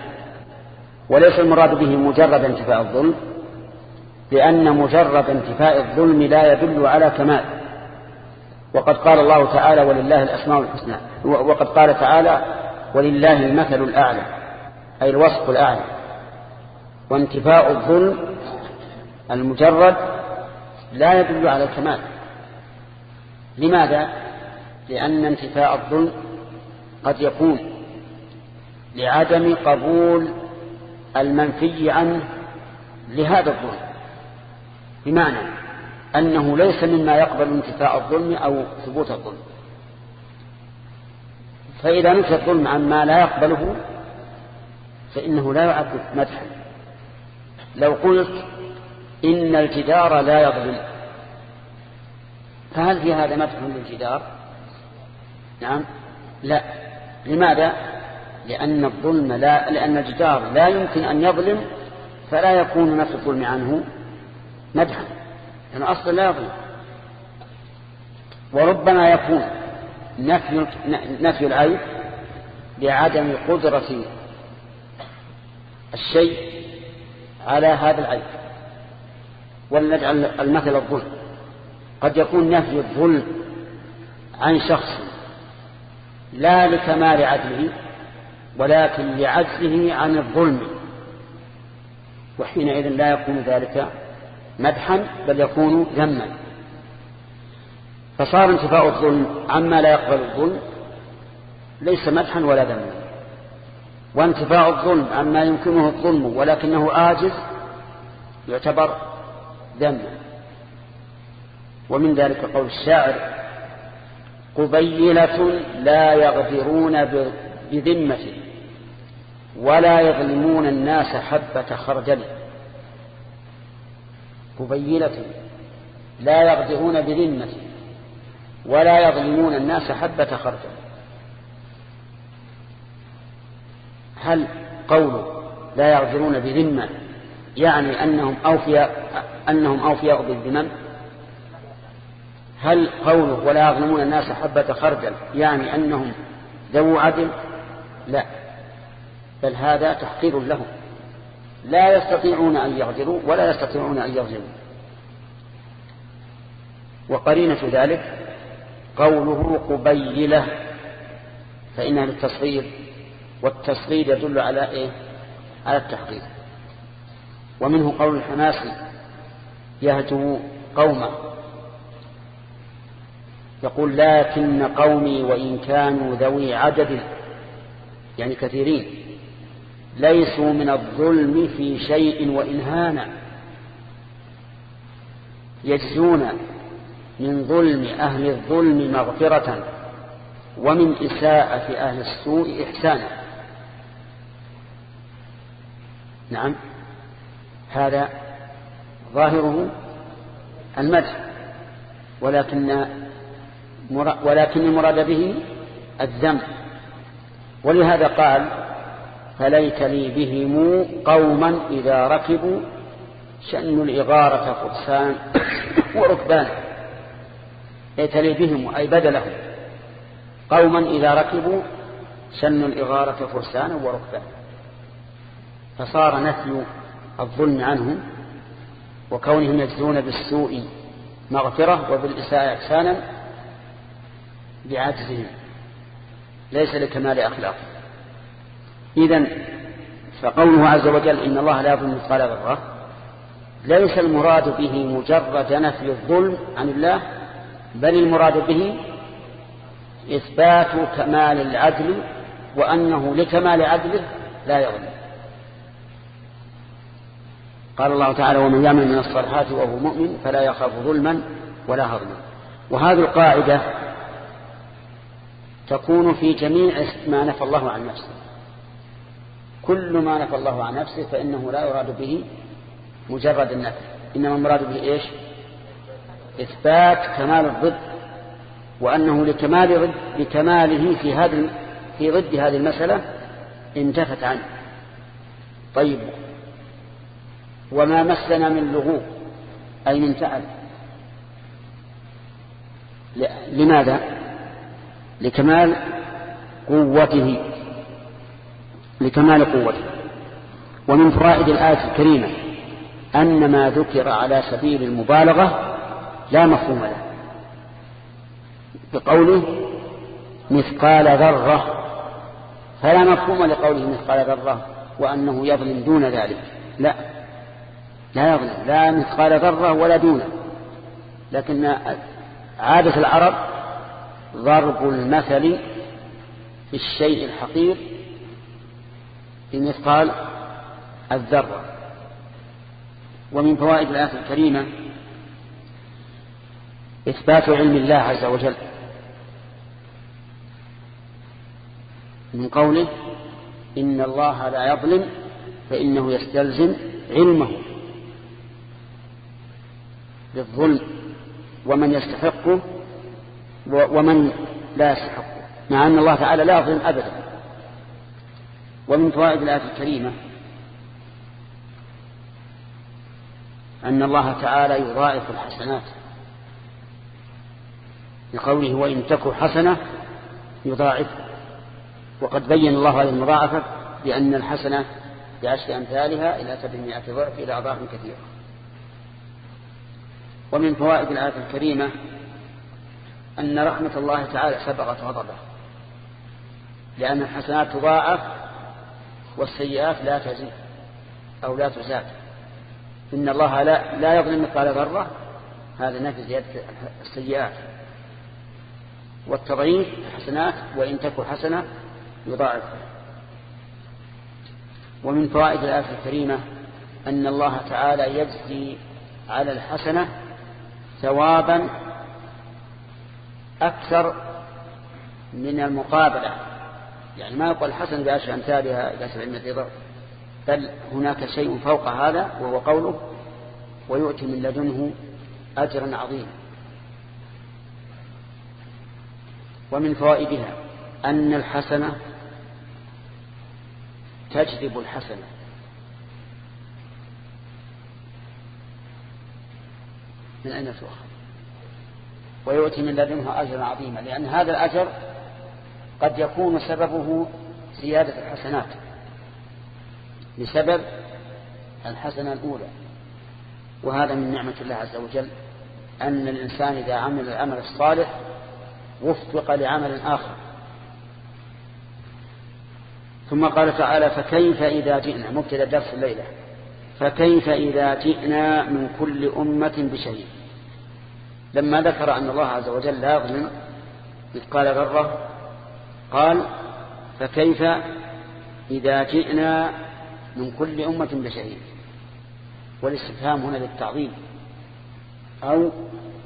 وليس المراد به مجرد انتفاء الظلم لأن مجرد انتفاء الظلم لا يدل على كمال. وقد قال الله تعالى ولله الأسماء الحسنى وقد قال تعالى ولله المثل الأعلى أي الوصف الأعلى. وانتفاء الظلم المجرد لا يدل على الكمال. لماذا؟ لأن انتفاء الظلم قد يكون لعدم قبول المنفي عنه لهذا الظلم. بمعنى أنه ليس مما يقبل انتفاء الظلم أو ثبوت الظلم. فإذا نفى الظلم عما لا يقبله فإنه لا يعد مدحا. لو قلت إن الجدار لا يظلم فهل في هذا مدح للجدار؟ نعم. لا. لماذا؟ لأن الظلم لا لأن الجدار لا يمكن أن يظلم فلا يكون نفي الظلم عنه. مدحا. يعني أصلا لا يظلم. وربما يكون نفي نفي العيب لعدم قدرة الشيء على هذا العيب ولنجعل المثل الظلم. قد يكون نفي الظلم عن شخص لا لكمال عدله ولكن لعجزه عن الظلم وحينئذ لا يكون ذلك مدحا بل يكون ذما. فصار انتفاء الظلم عما لا يقبل الظلم. ليس مدحا ولا ذما. وانتفاء الظلم عما يمكنه الظلم ولكنه آجز يعتبر ذما. ومن ذلك قول الشاعر قبيلة لا يغفرون بذمة ولا يظلمون الناس حبة خردل. قبيلة لا يغدرون بذمة ولا يظلمون الناس حبة خردل. هل قوله لا يغدرون بذمة يعني أنهم أوفياء أنهم أوفياء بالذمم هل قوله ولا يظلمون الناس حبة خردل يعني أنهم ذو عدل؟ لا. بل هذا تحقير لهم. لا يستطيعون أن يغدروا ولا يستطيعون أن يظلموا وقرينة ذلك قوله قبيلة فإنها للتصغير والتصغير يدل على إيه؟ على التحقيق. ومنه قول الحماسي يهتو قومه. يقول لكن قومي وإن كانوا ذوي عدد يعني كثيرين. ليسوا من الظلم في شيء وإن هانا يجزون من ظلم أهل الظلم مغفرة ومن إساءة أهل السوء إحسانا. نعم. هذا ظاهره المدح. ولكن ولكن المراد به الذنب ولهذا قال فليت لي بهم قوما إذا ركبوا شن الإغارة فرسان وركبان. ليت لي بهم أي بدلهم. قوما إذا ركبوا شن الإغارة فرسانا وركبان. فصار نفي الظلم عنهم وكونهم يجزون بالسوء مغفرة وبالإساءة إحسانا بعجزهم. ليس لكمال أخلاق إذا فقوله عز وجل إن الله لا يظلم مثقال ذرة ليس المراد به مجرد نفي الظلم عن الله بل المراد به إثبات كمال العدل وأنه لكمال عدله لا يظلم. قال الله تعالى ومن يعمل من الصالحات وهو مؤمن فلا يخاف ظلما ولا هضما. وهذه القاعدة تكون في جميع ما نفى الله عن نفسه. كل ما نفى الله عن نفسه فإنه لا يراد به مجرد النفي إنما المراد به إيش؟ إثبات كمال الضد وأنه لكمال ضد لكماله في هذا في ضد هذه المسألة انتفت عنه. طيب وما مسنا من لغوب أي من تعب لماذا؟ لكمال قوته. لكمال قوته. ومن فوائد الآية الكريمة أن ما ذكر على سبيل المبالغة لا مفهوم له. بقوله مثقال ذرة فلا مفهوم لقوله مثقال ذرة وأنه يظلم دون ذلك. لا لا يظلم لا مثقال ذرة ولا دونه. لكن عادة العرب ضرب المثل في الشيء الحقير بمثقال الذرة. ومن فوائد الآية الكريمة إثبات علم الله عز وجل. من قوله إن الله لا يظلم فإنه يستلزم علمه. بالظلم ومن يستحقه ومن لا يستحقه. مع أن الله تعالى لا يظلم أبدا. ومن فوائد الآية الكريمة أن الله تعالى يضاعف الحسنات لقوله وإن تك حسنة يضاعف وقد بين الله المضاعفة بأن الحسنة بعشر أمثالها إلى سبعمائة ضعف إلى أضعاف كثيرة. ومن فوائد الآية الكريمة أن رحمة الله تعالى سبقت غضبه لأن الحسنات تضاعف والسيئات لا تزيد أو لا تزاد. إن الله لا, لا يظلم مثقال ذرة. هذا نفي زيادة السيئات. والتضعيف حسنات وإن تكن حسنة يضاعف. ومن فوائد الآية الكريمة أن الله تعالى يجزي على الحسنة ثوابا أكثر من المقابلة. يعني ما يقول الحسن بعشر أمثالها إلى سبعمائة ضعف بل هناك شيء فوق هذا وهو قوله ويؤتي من لدنه أجرا عظيما. ومن فوائدها أن الحسنة تجذب الحسنة. من أين تؤخذ؟ ويؤتي من لدنه أجرا عظيما لأن هذا الأجر قد يكون سببه زيادة الحسنات بسبب الحسنة الأولى وهذا من نعمة الله عز وجل أن الإنسان إذا عمل العمل الصالح وفق لعمل آخر. ثم قال تعالى فكيف إذا جئنا؟ مبتدأ درس الليلة. فكيف إذا جئنا من كل أمة بشهيد؟ لما ذكر أن الله عز وجل لا يظلم مثقال ذرة قال فكيف إذا جئنا من كل أمة بشهيد؟ والاستفهام هنا للتعظيم أو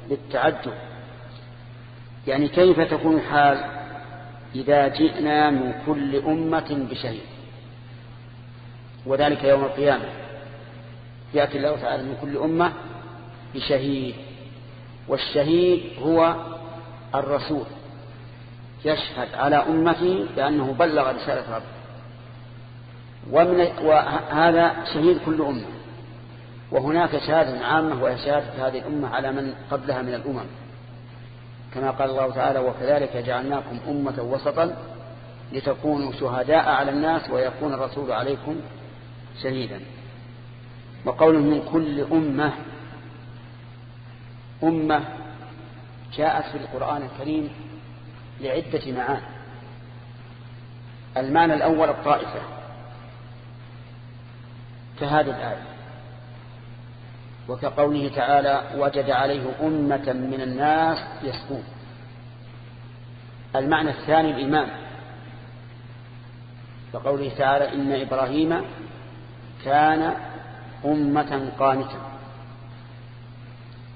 للتعجب. يعني كيف تكون الحال إذا جئنا من كل أمة بشهيد؟ وذلك يوم القيامة. يأتي الله تعالى من كل أمة بشهيد والشهيد هو الرسول. يشهد على أمته بأنه بلغ رسالة ربه. ومن وهذا شهيد كل أمة. وهناك شهادة عامة وهي شهادة هذه الأمة على من قبلها من الأمم. كما قال الله تعالى وكذلك جعلناكم أمة وسطا لتكونوا شهداء على الناس ويكون الرسول عليكم شهيدا. وقول من كل أمة أمة جاءت في القرآن الكريم لعدة معاني. المعنى الأول الطائفة. كهذه الآية. وكقوله تعالى وجد عليه أمة من الناس يسكون. المعنى الثاني الإمام فقوله تعالى إن إبراهيم كان أمة قانتا.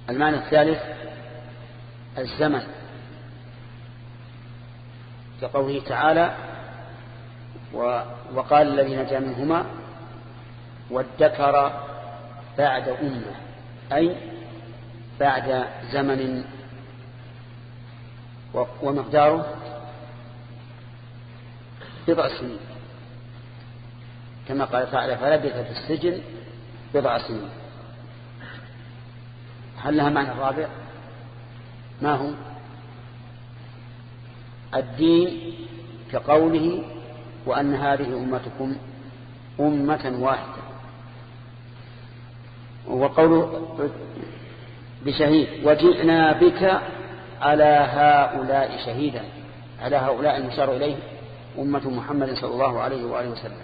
المعنى الثالث الزمن. كقوله تعالى وقال الذي نجا منهما وادكر بعد أمة أي بعد زمن ومقداره بضع سنين. كما قال تعالى فلبث في السجن بضع سنين. هل لها معنى رابع؟ ما هو الدين كقوله وأن هذه أمتكم أمة واحدة. وقوله بشهيد وجئنا بك على هؤلاء شهيدا على هؤلاء المشار إليه أمة محمد صلى الله عليه وآله وسلم.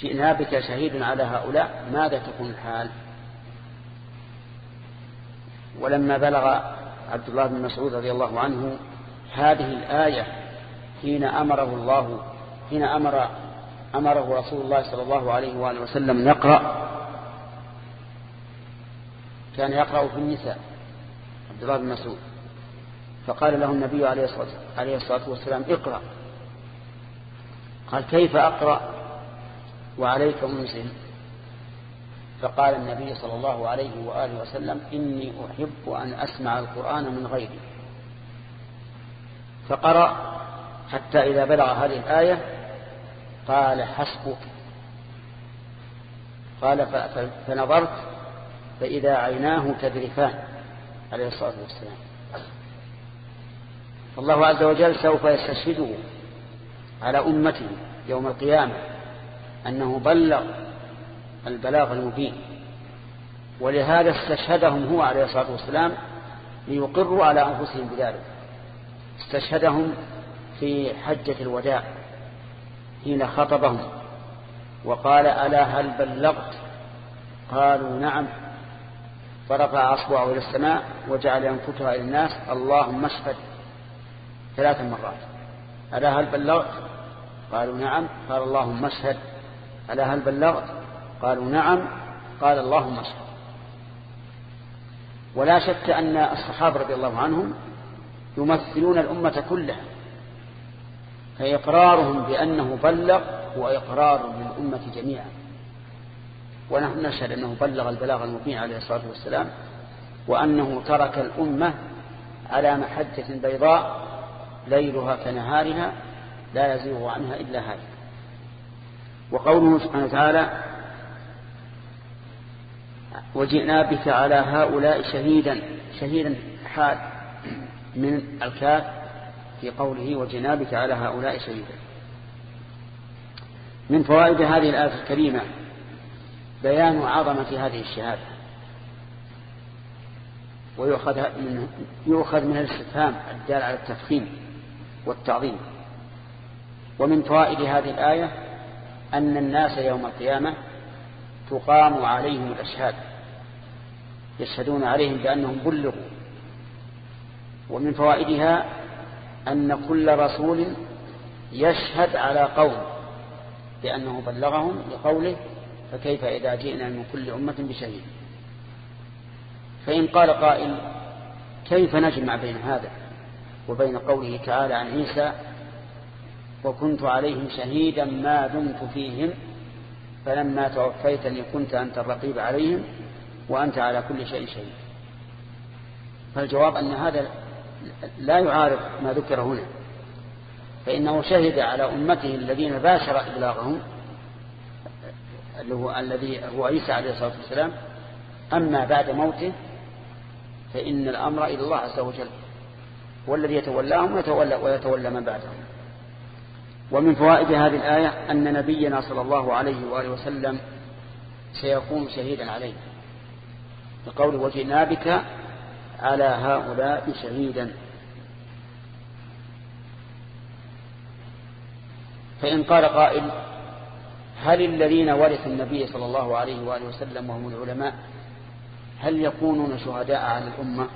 جئنا بك شهيدا على هؤلاء ماذا تكون الحال؟ ولما بلغ عبد الله بن مسعود رضي الله عنه هذه الآية حين أمره الله حين أمر أمره رسول الله صلى الله عليه وآله وسلم يقرأ كان يقرأ في النساء عبد الله بن مسعود. فقال له النبي عليه الصلاة والسلام اقرأ. قال كيف أقرأ؟ وعليك أنزل فقال النبي صلى الله عليه وآله وسلم إني أحب أن أسمع القرآن من غيري. فقرأ حتى إذا بلغ هذه الآية قال حسبك. قال فنظرت فإذا عيناه تذرفان عليه الصلاة والسلام. فالله عز وجل سوف يستشهده على أمته يوم القيامة أنه بلغ البلاغ المبين. ولهذا استشهدهم هو عليه الصلاة والسلام ليقروا على أنفسهم بذلك. استشهدهم في حجة الوداع حين خطبهم وقال ألا هل بلغت؟ قالوا نعم. فرفع أصبعه إلى السماء وجعل ينفتها إلى الناس اللهم اشهد. ثلاث مرات. ألا هل بلغت؟ قالوا نعم. قال اللهم اشهد. ألا هل بلغت؟ قالوا نعم. قال اللهم اشهد. ولا شك أن الصحابة رضي الله عنهم يمثلون الأمة كلها فإقرارهم بأنه بلغ هو إقرار للأمة جميعا. ونحن نشهد أنه بلغ البلاغ المبين عليه الصلاة والسلام وأنه ترك الأمة على محجة بيضاء ليلها كنهارها لا يزيغ عنها إلا هذا وقوله سبحانه وتعالى وجئنا بك على هؤلاء شهيدا شهيدا حال من الكاف في قوله وجئنا بك على هؤلاء شهيدا من فوائد هذه الآية الكريمة بيان عظمة هذه الشهادة. ويؤخذ من يؤخذ من الاستفهام الدال على التفخيم والتعظيم. ومن فوائد هذه الآية أن الناس يوم القيامة تقام عليهم الأشهاد يشهدون عليهم بأنهم بلغوا ومن فوائدها أن كل رسول يشهد على قوم بأنه بلغهم لقوله فكيف إذا جئنا من كل أمة بشهيد. فإن قال قائل كيف نجمع بين هذا وبين قوله تعالى عن عيسى وكنت عليهم شهيدا ما دمت فيهم فلما توفيتني كنت أنت الرقيب عليهم وأنت على كل شيء شهيد. فالجواب أن هذا لا يعارض ما ذكر هنا. فإنه شهد على أمته الذين باشر إبلاغهم الذي هو عيسى عليه الصلاة والسلام. أما بعد موته فإن الأمر إلى الله عز وجل. والذي يتولاهم ويتولى, ويتولى من بعدهم. ومن فوائد هذه الآية أن نبينا صلى الله عليه وآله وسلم سيكون شهيدا عليه. بقول وجئنا بك على هؤلاء شهيدا. فإن قال قائل هل الذين ورثوا النبي صلى الله عليه وآله وسلم وهم العلماء هل يكونون شهداء على الأمة؟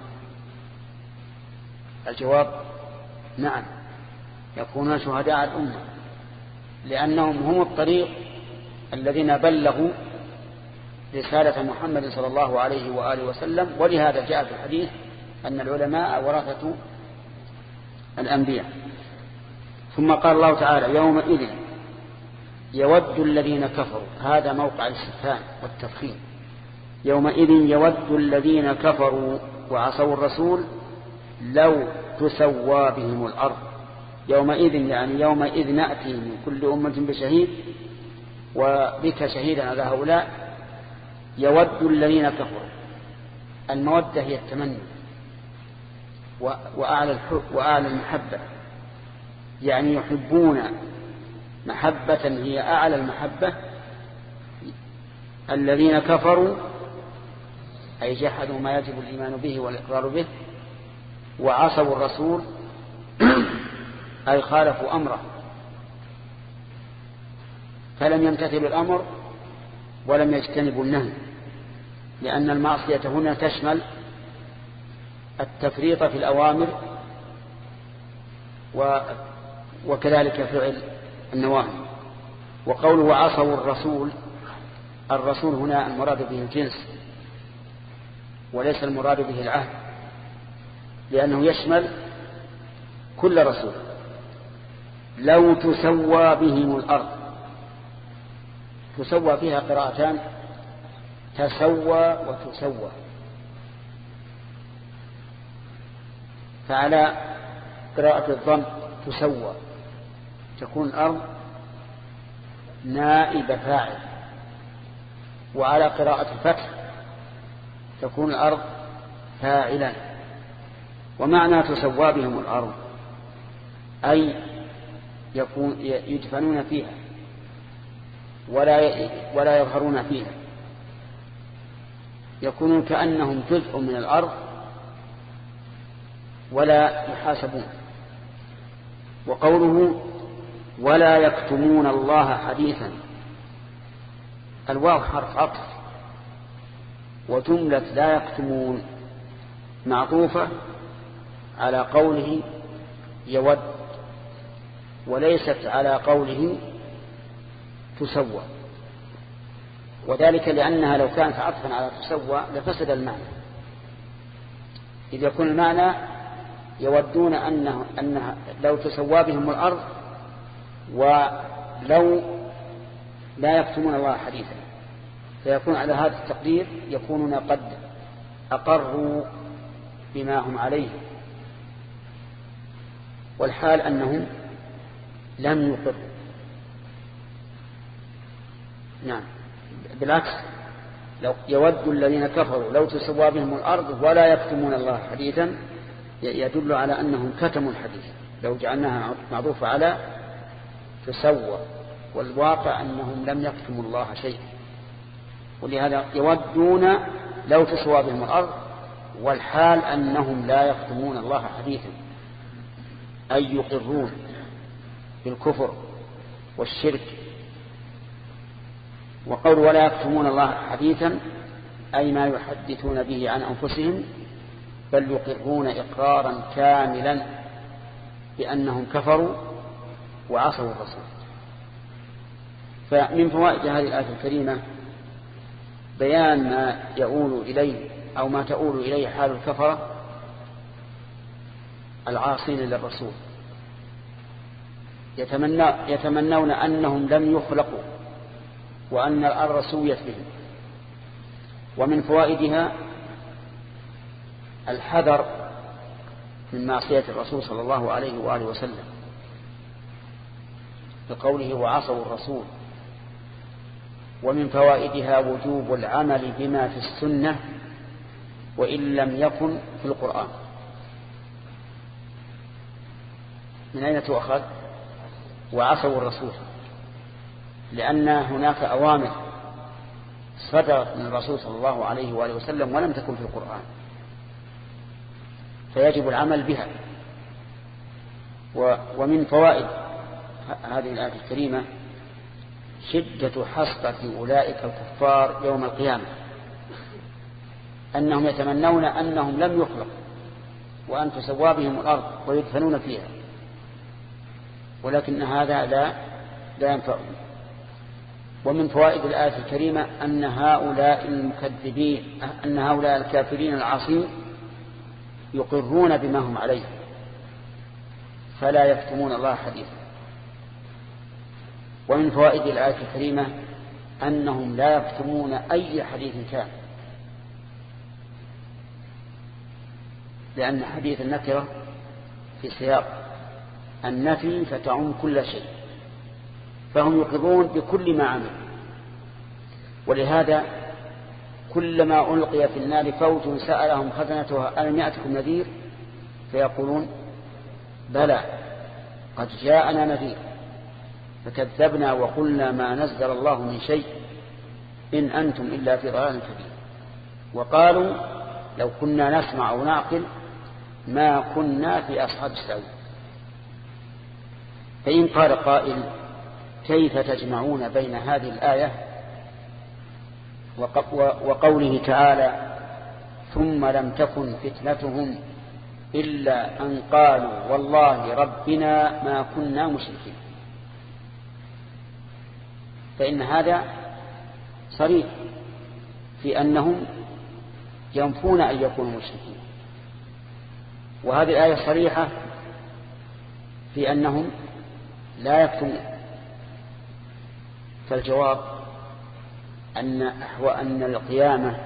الجواب نعم يكونون شهداء الأمة لأنهم هم الطريق الذين بلغوا رسالة محمد صلى الله عليه وآله وسلم ولهذا جاء في الحديث أن العلماء ورثة الأنبياء. ثم قال الله تعالى يومئذ يود الذين كفروا هذا موقع الاستفهام والتفخيم. يومئذ يود الذين كفروا وعصوا الرسول لو تسوى بهم الأرض. يومئذ يعني يومئذ نأتي من كل أمة بشهيد وبك شهيدا على هؤلاء يود الذين كفروا. المودة هي التمني. وأعلى, وأعلى المحبة. يعني يحبون محبة هي أعلى المحبة. الذين كفروا أي جحدوا ما يجب الإيمان به والإقرار به. وعصوا الرسول أي خالفوا أمره. فلم يمتثلوا الأمر ولم يجتنبوا النهي لأن المعصية هنا تشمل التفريط في الأوامر وكذلك فعل النواهي. وقوله عصوا الرسول الرسول هنا المراد به الجنس وليس المراد به العهد لأنه يشمل كل رسول. لو تسوى بهم الأرض تسوى فيها قراءتان تسوى وتسوى. فعلى قراءة الضم تسوى تكون الأرض نائب فاعل. وعلى قراءة الفتح تكون الأرض فاعلا. ومعنى تسوى بهم الأرض أي يكون يدفنون فيها. ولا ولا يظهرون فيها. يكونون كأنهم جزء من الأرض ولا يحاسبون. وقوله ولا يكتمون الله حديثا. الواو حرف عطف. وجملة لا يكتمون معطوفة على قوله يود. وليست على قوله تسوى. وذلك لأنها لو كانت عطفا على تسوى لفسد المعنى. إذ يكون المعنى يودون أنه أنها لو تسوى بهم الأرض ولو لا يكتمون الله حديثا. فيكون على هذا التقدير يكونون قد أقروا بما هم عليه. والحال أنهم لم يقروا. نعم. بالعكس لو يود الذين كفروا لو تسوى بهم الأرض ولا يكتمون الله حديثا يدل على أنهم كتموا الحديث. لو جعلناها معروفة على تسوى والواقع أنهم لم يكتموا الله شيئا. ولهذا يودون لو تسوى بهم الأرض والحال أنهم لا يكتمون الله حديثا. أي يقرون بالكفر والشرك وقول ولا يكتمون الله حديثا أي ما يحدثون به عن أنفسهم بل يقرون إقرارا كاملا بأنهم كفروا وعصوا الرسول. فمن فوائد هذه الآية الكريمة بيان ما يؤول إليه أو ما تؤول إليه حال الكفرة العاصين للرسول. يتمنى يتمنون أنهم لم يخلقوا. وأن الأرض سويت بهم. ومن فوائدها الحذر من معصية الرسول صلى الله عليه وآله وسلم بقوله وعصوا الرسول. ومن فوائدها وجوب العمل بما في السنة وإن لم يكن في القرآن. من أين تؤخذ؟ وعصوا الرسول. لأن هناك أوامر صدرت من الرسول صلى الله عليه وآله وسلم ولم تكن في القرآن فيجب العمل بها. ومن فوائد هذه الآية الكريمة شدة حسرة أولئك الكفار يوم القيامة أنهم يتمنون أنهم لم يخلقوا وأن تسوى بهم الأرض ويدفنون فيها ولكن هذا لا لا ينفع ومن فوائد الآية الكريمة أن هؤلاء المكذبين أن هؤلاء الكافرين العاصين يقرون بما هم عليه فلا يكتمون الله حديثا. ومن فوائد الآية الكريمة أنهم لا يكتمون أي حديث كان لأن حديث النكرة في سياق النفي فتعم كل شيء. فهم يقرون بكل ما عمل ولهذا كلما ألقي في النار فوج سألهم خزنتها ألم يأتكم نذير؟ فيقولون بلى قد جاءنا نذير. فكذبنا وقلنا ما نزل الله من شيء إن أنتم إلا في ضلال كبير. وقالوا لو كنا نسمع أو نعقل ما كنا في أصحاب السعود فإن قال قائل كيف تجمعون بين هذه الآية وقوله تعالى ثم لم تكن فتنتهم إلا أن قالوا والله ربنا ما كنا مشركين. فإن هذا صريح في أنهم ينفون أن يكونوا مشركين. وهذه الآية صريحة في أنهم لا يكتمون فالجواب أن أحوى أن القيامة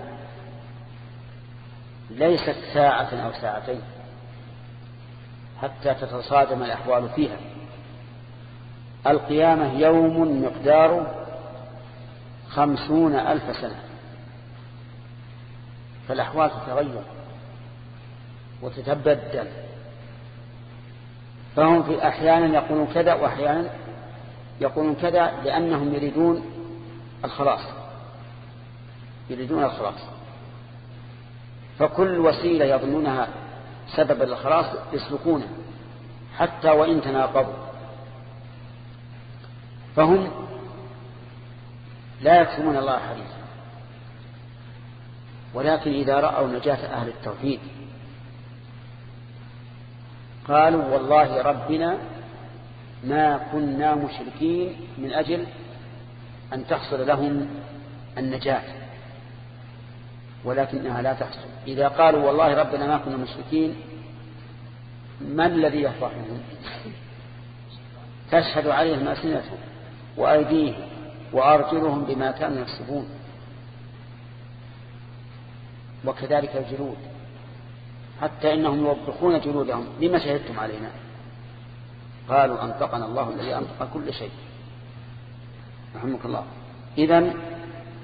ليست ساعة أو ساعتين حتى تتصادم الأحوال فيها. القيامة يوم مقداره خمسون ألف سنة. فالأحوال تتغير وتتبدل. فهم في أحيانا يقولون كذا وأحيانا يقولون كذا لأنهم يريدون الخلاص. يريدون الخلاص. فكل وسيلة يظنونها سبب الخلاص يسلكونه حتى وإن تناقضوا. فهم لا يكتمون الله حديثا. ولكن إذا رأوا نجاة أهل التوحيد قالوا والله ربنا ما كنا مشركين من أجل أن تحصل لهم النجاة ولكنها لا تحصل. إذا قالوا والله ربنا ما كنا مشركين ما الذي يفرحهم تشهد عليهم ألسنتهم وأيديهم وأرجلهم بما كانوا يكسبون وكذلك الجلود حتى إنهم يوبخون جلودهم. لما شهدتم علينا؟ قالوا أنطقنا الله الذي أنطق كل شيء. رحمك الله. إذا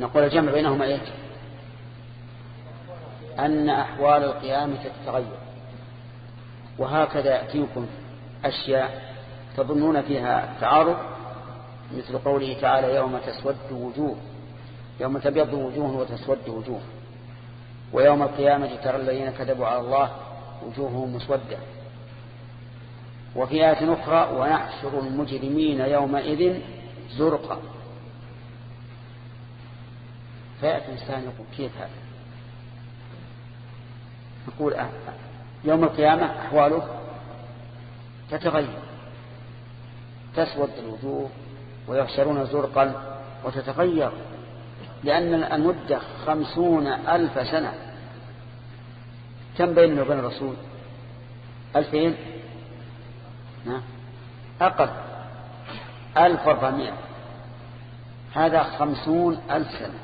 نقول الجمع بينهما إيه أن أحوال القيامة تتغير وهكذا يأتيكم أشياء تظنون فيها تعارض مثل قوله تعالى يوم تسود وجوه يوم تبيض وجوه وتسود وجوه. ويوم القيامة ترى الذين كذبوا على الله وجوههم مسودة. وفي آية أخرى ونحشر المجرمين يومئذ زرقا. فيأتي الإنسان يقول كيف هذا؟ يقول أه يوم القيامة أحواله تتغير تسود الوجوه ويحشرون زرقا وتتغير لأن المدة خمسون ألف سنة. كم بيننا وبين الرسول؟ ألفين؟ أقل. ألف وأربعمائة. هذا خمسون ألف سنة.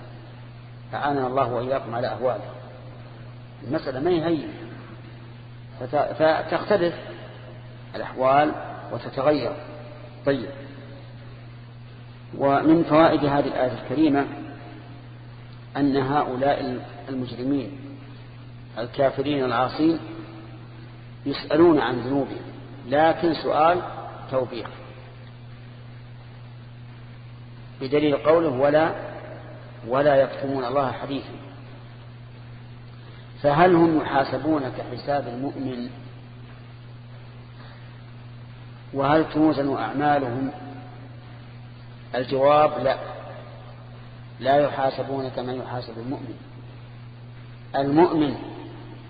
أعاننا الله وإياكم على أهواله. المسألة ما هي فتختلف الأحوال وتتغير. طيب. ومن فوائد هذه الآية الكريمة أن هؤلاء المجرمين الكافرين العاصين يسألون عن ذنوبهم. لكن سؤال توبيخ. بدليل قوله ولا ولا يكتمون الله حديثا. فهل هم يحاسبون كحساب المؤمن؟ وهل توزن أعمالهم؟ الجواب لا. لا يحاسبون كما يحاسب المؤمن. المؤمن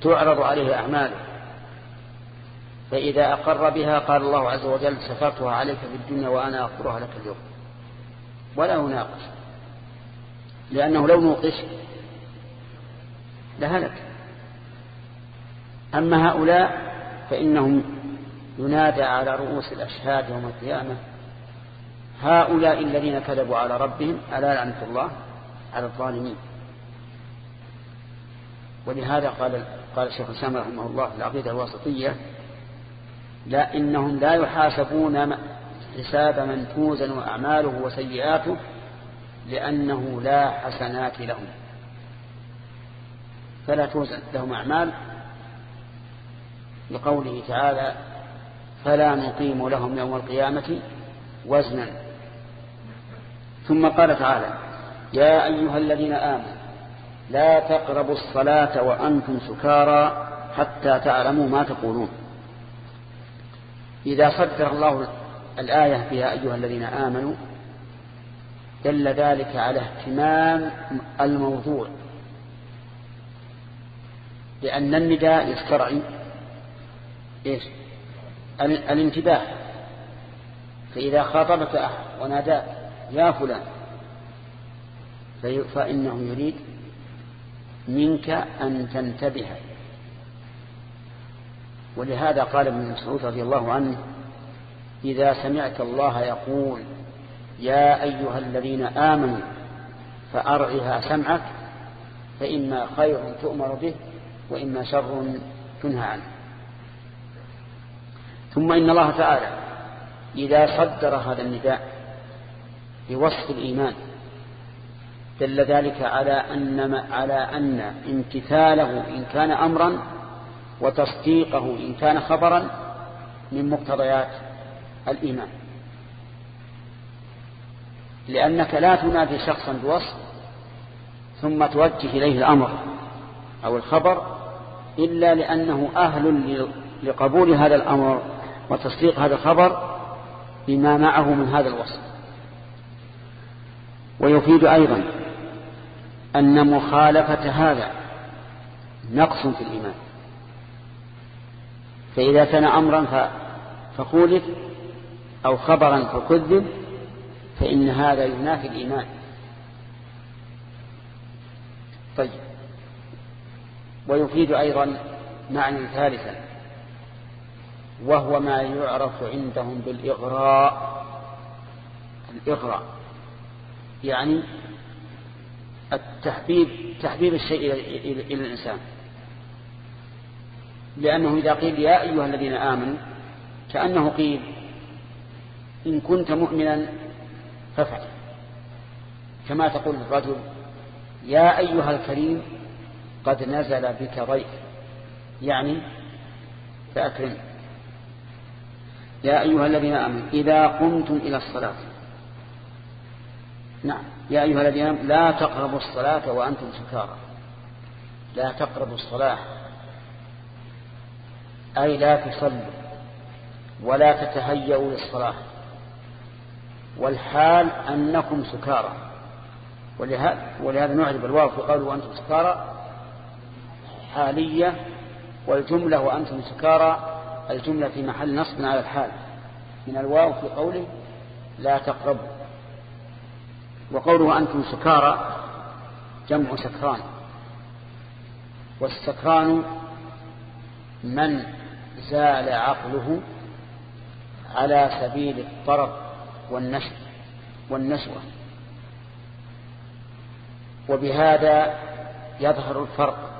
تعرض عليه أعماله. فإذا أقر بها قال الله عز وجل سفرتها عليك في الدنيا وأنا أغفرها لك اليوم. ولا يناقش. لأنه لو نوقش لهلك. أما هؤلاء فإنهم ينادى على رؤوس الأشهاد يوم القيامة هؤلاء الذين كذبوا على ربهم ألا لعنة الله على الظالمين؟ ولهذا قال قال الشيخ الإسلام رحمه الله في العقيدة الواسطية لا إنهم لا يحاسبون حساب من توزن أعماله وسيئاته لأنه لا حسنات لهم. فلا توزن لهم أعمال لقوله تعالى فلا نقيم لهم يوم القيامة وزنا. ثم قال تعالى يا أيها الذين آمنوا لا تقربوا الصلاة وأنتم سكارى حتى تعلموا ما تقولون. إذا صدر الله الآية فيها أيها الذين آمنوا دل ذلك على اهتمام الموضوع لأن النداء يسترعي إيش؟ الانتباه. فإذا خاطبك أحد ونادى يا فلان فإنه يريد منك أن تنتبه. ولهذا قال ابن مسعود رضي الله عنه إذا سمعت الله يقول يا أيها الذين آمنوا فأرعها سمعك فإما خير تؤمر به وإما شر تنهى عنه. ثم إن الله تعالى إذا صدر هذا النداء بوصف الإيمان دل ذلك على أن على أن امتثاله إن كان أمرا وتصديقه إن كان خبرا من مقتضيات الإيمان. لأنك لا تنادي شخصا بوصف ثم توجه إليه الأمر أو الخبر إلا لأنه أهل لقبول هذا الأمر وتصديق هذا الخبر بما معه من هذا الوصف. ويفيد أيضا أن مخالفة هذا نقص في الإيمان. فإذا كان أمرا فخولف أو خبرا فكذب فإن هذا ينافي الإيمان. طيب. ويفيد أيضا معنى ثالثا وهو ما يعرف عندهم بالإغراء. الإغراء يعني التحبيب تحبيب الشيء إلى الإنسان. لأنه إذا قيل يا أيها الذين آمنوا كأنه قيل إن كنت مؤمنا فافعل. كما تقول الرجل يا أيها الكريم قد نزل بك ضيف يعني فأكرم. يا أيها الذين آمنوا إذا قمتم إلى الصلاة. نعم. يا أيها الذين آمنوا لا تقربوا الصلاة وأنتم سكارى. لا تقربوا الصلاة. أي لا تصلوا ولا تتهيأوا للصلاة. والحال أنكم سكارى. ولهذا, نعرف الواو في قوله وأنتم سكارى حالية والجملة وأنتم سكارى الجملة في محل نصب على الحال. من الواو في قوله لا تقربوا. وقوله أنتم سكارى جمع سكران. والسكران من زال عقله على سبيل الطرب والنشر والنشوة وبهذا يظهر الفرق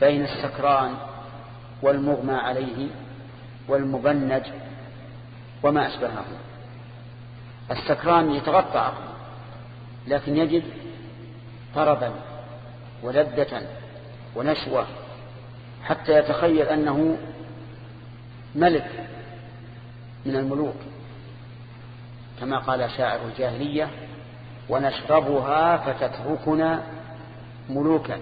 بين السكران والمغمى عليه والمبنج وما أشبهه. السكران يتغطى عقله لكن يجد طربا ولذة ونشوة حتى يتخيل أنه ملك من الملوك كما قال شاعر الجاهلية ونشربها فتتركنا ملوكا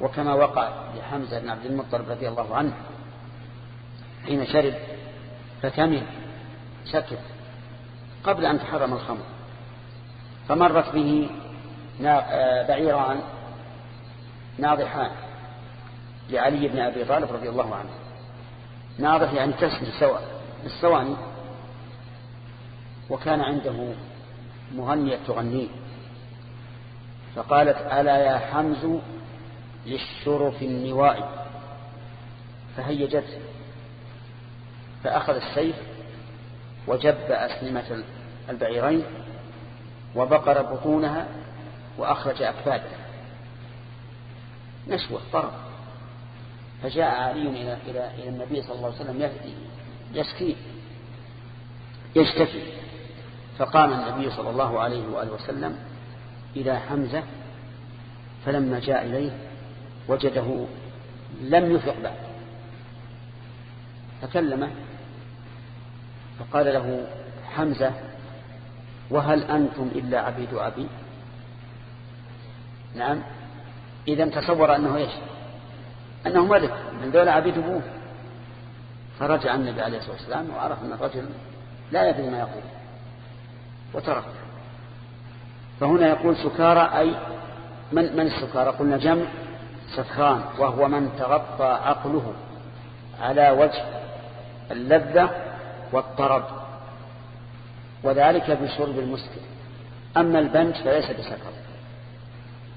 وكما وقع لحمزة بن عبد المطلب رضي الله عنه حين شرب فتمن سكت قبل أن تحرم الخمر فمرت به بعيران ناضحان لعلي بن أبي طالب رضي الله عنه. ناضح يعني تسمي سواء السواني وكان عنده مغنية تغنيه فقالت ألا يا حمز للشرف النوائي فهيجته فأخذ السيف وجب أسلمة البعيرين وبقر بطونها وأخرج أكفادها نشوة ضرب فجاء علي إلى إلى إلى النبي صلى الله عليه وسلم يشكي يشتكي. فقام النبي صلى الله عليه وآله وسلم إلى حمزة فلما جاء إليه وجده لم يفق بعد. فكلمه فقال له حمزة وهل أنتم إلا عبيد أبي؟ نعم. إذا تصور أنه إيش أنه ملك من دولة عبيد أبوه. فرجع النبي عليه الصلاة والسلام وعرف أن الرجل لا يدري ما يقول. وترك. فهنا يقول سكارى أي من, من السكارى؟ قلنا جمع سكران وهو من تغطى عقله على وجه اللذة والطرب. وذلك بشرب المسكر. أما البنج فليس بسكر.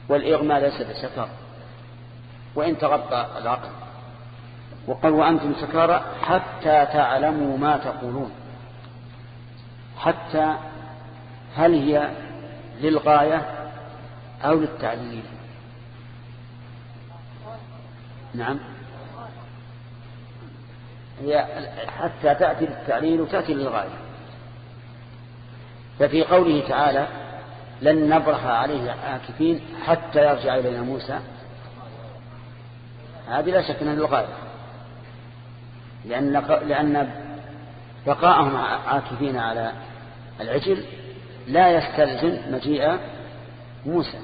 والإغماء ليس بسكر. وإن تغطى العقل. وقال وأنتم سكارى حتى تعلموا ما تقولون. حتى هل هي للغاية أو للتعليل؟ نعم. هي حتى تأتي للتعليل وتأتي للغاية. ففي قوله تعالى لن نبرح عليه عاكفين حتى يرجع إلينا موسى هذه لا شك أنها للغاية. لأن, لأن بقاءهم عاكفين على العجل لا يستلزم مجيء موسى.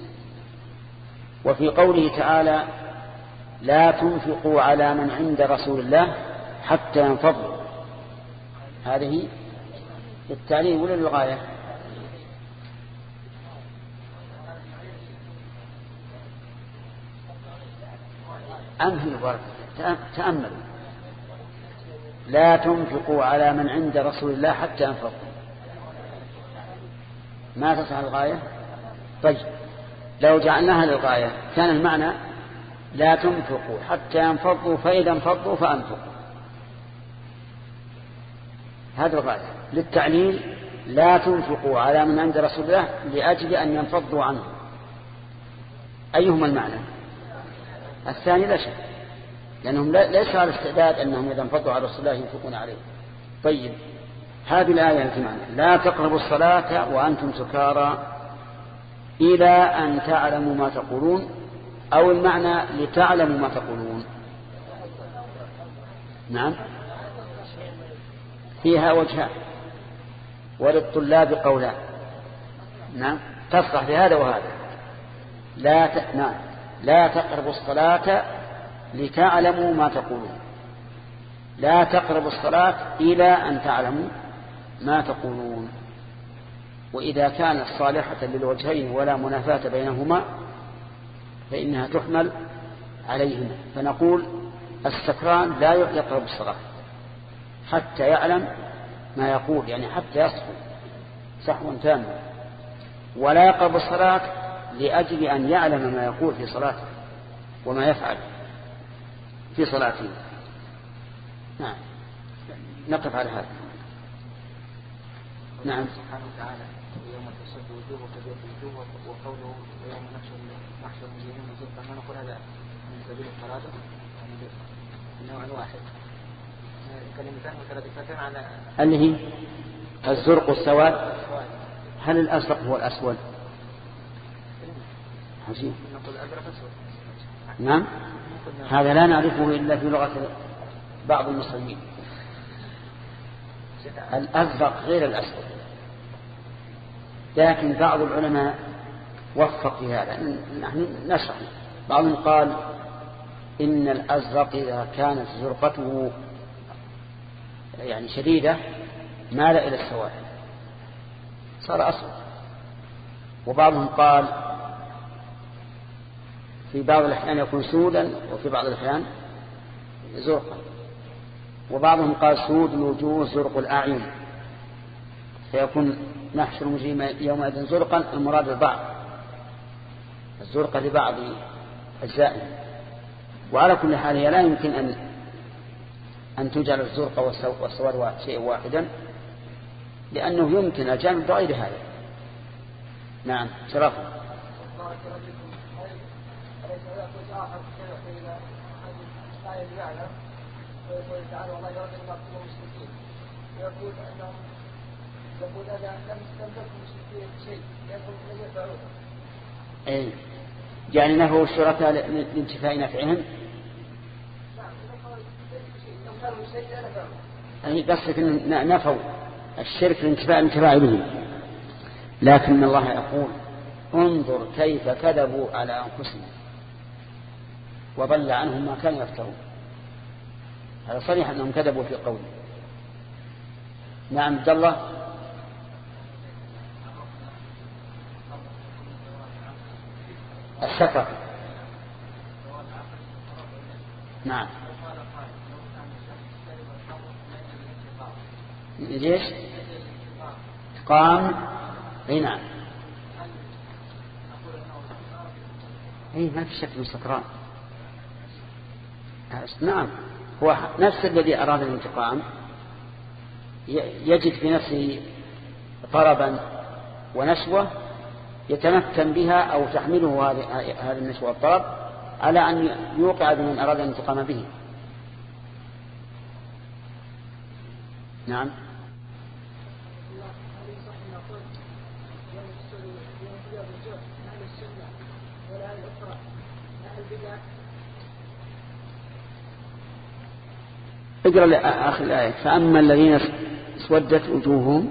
وفي قوله تعالى لا تنفقوا على من عند رسول الله حتى ينفضوا. هذه للتعليم ولا للغاية؟ أمهل بارك تأملوا لا تنفقوا على من عند رسول الله حتى ينفضوا ما تصح الغاية؟ طيب. لو جعلناها للغاية كان المعنى لا تنفقوا حتى ينفضوا فإذا انفضوا فأنفقوا. هذا الغاية. للتعليل لا تنفقوا على من عند رسول الله لأجل أن ينفضوا عنه. أيهما المعنى؟ الثاني لا شك لأنهم ليس على استعداد أنهم إذا انفضوا على الله ينفقون عليه. طيب هذه الآية التي معنا. لا تقربوا الصلاة وأنتم سكارى إلى أن تعلموا ما تقولون أو المعنى لتعلموا ما تقولون. نعم. فيها وجهان وللطلاب قولان نعم. تصلح لهذا وهذا. لا ت... نعم. لا تقربوا الصلاة لتعلموا ما تقولون. لا تقربوا الصلاة إلى أن تعلموا ما تقولون. وإذا كانت صالحة للوجهين ولا منافاة بينهما فإنها تحمل عليهما. فنقول السكران لا يقرب الصلاة حتى يعلم ما يقول يعني حتى يصحو صحوا تاما ولا يقرب الصلاة لأجل أن يعلم ما يقول في صلاته وما يفعل في صلاته. نعم. نقف على هذا. نعم. سبحانه وتعالى يوم تشد وجوه وتبيض وجوه وقوله يوم نحشر نحشر المجرمين زرقا ما نقول هذا من سبيل الفرادة يعني نوع واحد. كلمتان مترادفتان على اللي هي الزرق والسواد. هل الأزرق هو الأسود؟ عجيب. أسود نعم؟ هذا لا نعرفه إلا في لغة بعض المصريين الأزرق غير الأسود. لكن بعض العلماء وفق في هذا. نحن نشرح. بعضهم قال إن الأزرق إذا كانت زرقته يعني شديدة مال إلى السواد صار أسود. وبعضهم قال في بعض الأحيان يكون سودا وفي بعض الأحيان زرقا. وبعضهم قال سود الوجوه زرق الأعين. فيكون نحشر المجرم يومئذ زرقا المراد البعض. الزرق لبعض أجزائه وعلى كل حال هي لا يمكن أن أن تجعل الزرق والسواد شيء واحدا لأنه يمكن الجمع بغير هذا. نعم شرفه المشركين ويقول انهم يقول اذا لم تكن شيء لم يفعلون اي يعني نفوا الشركاء لانتفاء نفعهم أي قصدك نفوا الشرك لانتفاء الانتفاع به لكن الله يقول انظر كيف كذبوا على أنفسهم. وضل عنهم ما كانوا يفترون. هذا صريح أنهم كذبوا في قوله. نعم عبد الله. السفر نعم. ليش؟ قام إي نعم. إي ما في شك من سكران. نعم. هو نفس الذي أراد الانتقام. يجد في نفسه طربا ونشوة يتمكن بها أو تحمله هذه النشوة والطرب على أن يوقع بمن أراد الانتقام به. نعم. اقرأ آخر الآية. فأما الذين اسودت وجوههم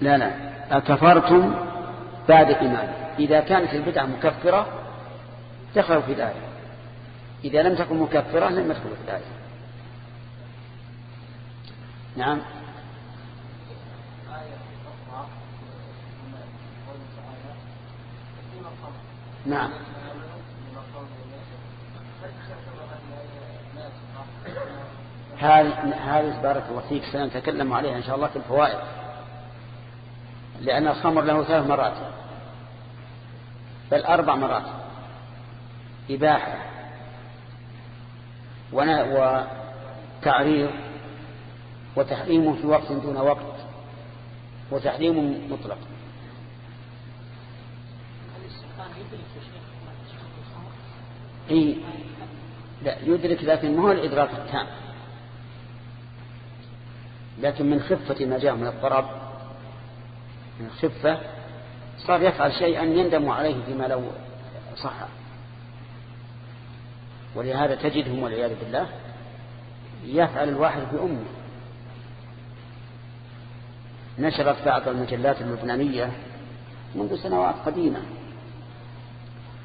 لا لا. أكفرتم بعد إيمان. إذا كانت البدعة مكفرة دخلوا في الآية. إذا لم تكن مكفرة لم يدخلوا في الآية. نعم. نعم. هذه بارك الله فيك سنتكلم عليها إن شاء الله في الفوائد. لأن الخمر له ثلاث مرات. بل أربع مرات. إباحة. وتعريض. وتحريم في وقت دون وقت. وتحريم مطلق. إيه. لا يدرك لكن ما هو الإدراك التام. لكن من خفة ما جاء من الطرب من الخفة صار يفعل شيئا يندم عليه فيما لو صح. ولهذا تجدهم والعياذ بالله يفعل الواحد بأمه. نشرت بعض المجلات اللبنانية منذ سنوات قديمة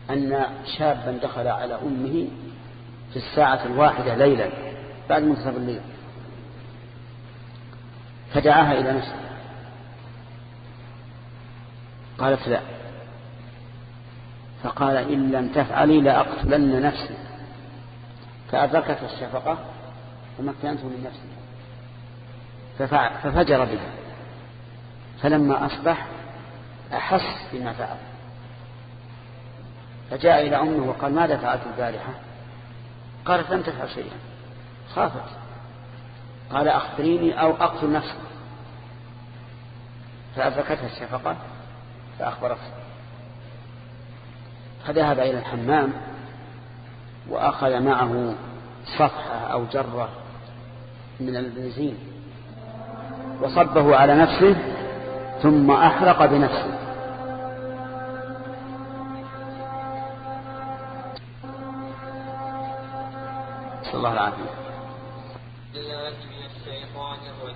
أن شابا دخل على أمه في الساعة الواحدة ليلا بعد منتصف الليل. فدعاها إلى نفسه. قالت لا. فقال إن لم تفعلي لأقتلن نفسي. فأدركت الشفقة فمكنته من نفسه. ففجر بها. فلما أصبح أحس بما فعل. فجاء إلى أمه وقال ماذا فعلت البارحة؟ قالت لم تفعل شيئا. خافت. قال أخبريني أو أقتل نفسي. فأدركتها الشفقة فأخبرته فذهب إلى الحمام وأخذ معه صفحة أو جرة من البنزين وصبه على نفسه ثم أحرق بنفسه. صلى الله العافية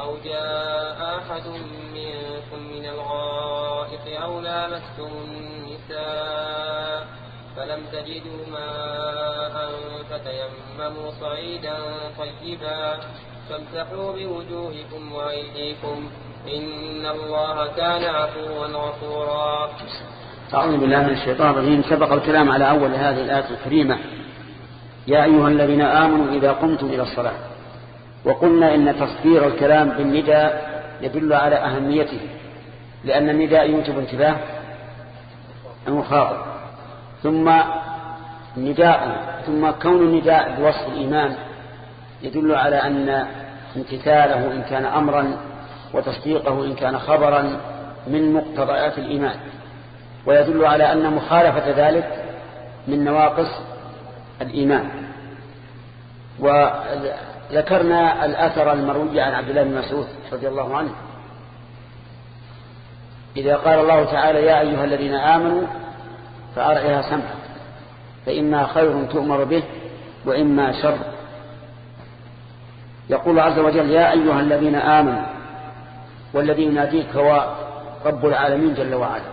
أو جاء أحد منكم الغائط أو لامستم النساء فلم تجدوا ماء فتيمموا صعيدا طيبا فامسحوا بوجوهكم وأيديكم إن الله كان عفوا غفورا. أعوذ بالله من الشيطان الرجيم. سبق الكلام على أول هذه الآية الكريمة. يا أيها الذين آمنوا إذا قمتم إلى الصلاة. وقلنا إن تصدير الكلام بالنداء يدل على أهميته لأن النداء يوجب انتباه المخاطب. ثم نداء ثم كون النداء بوصف الإيمان يدل على أن امتثاله إن كان أمرا وتصديقه إن كان خبرا من مقتضيات الإيمان. ويدل على أن مخالفة ذلك من نواقص الإيمان. وذكرنا الأثر المروي عن عبد الله بن مسعود رضي الله عنه. إذا قال الله تعالى يا أيها الذين آمنوا فأرعها سمعك فإما خير تؤمر به وإما شر. يقول عز وجل يا أيها الذين آمنوا والذي يناديك هو رب العالمين جل وعلا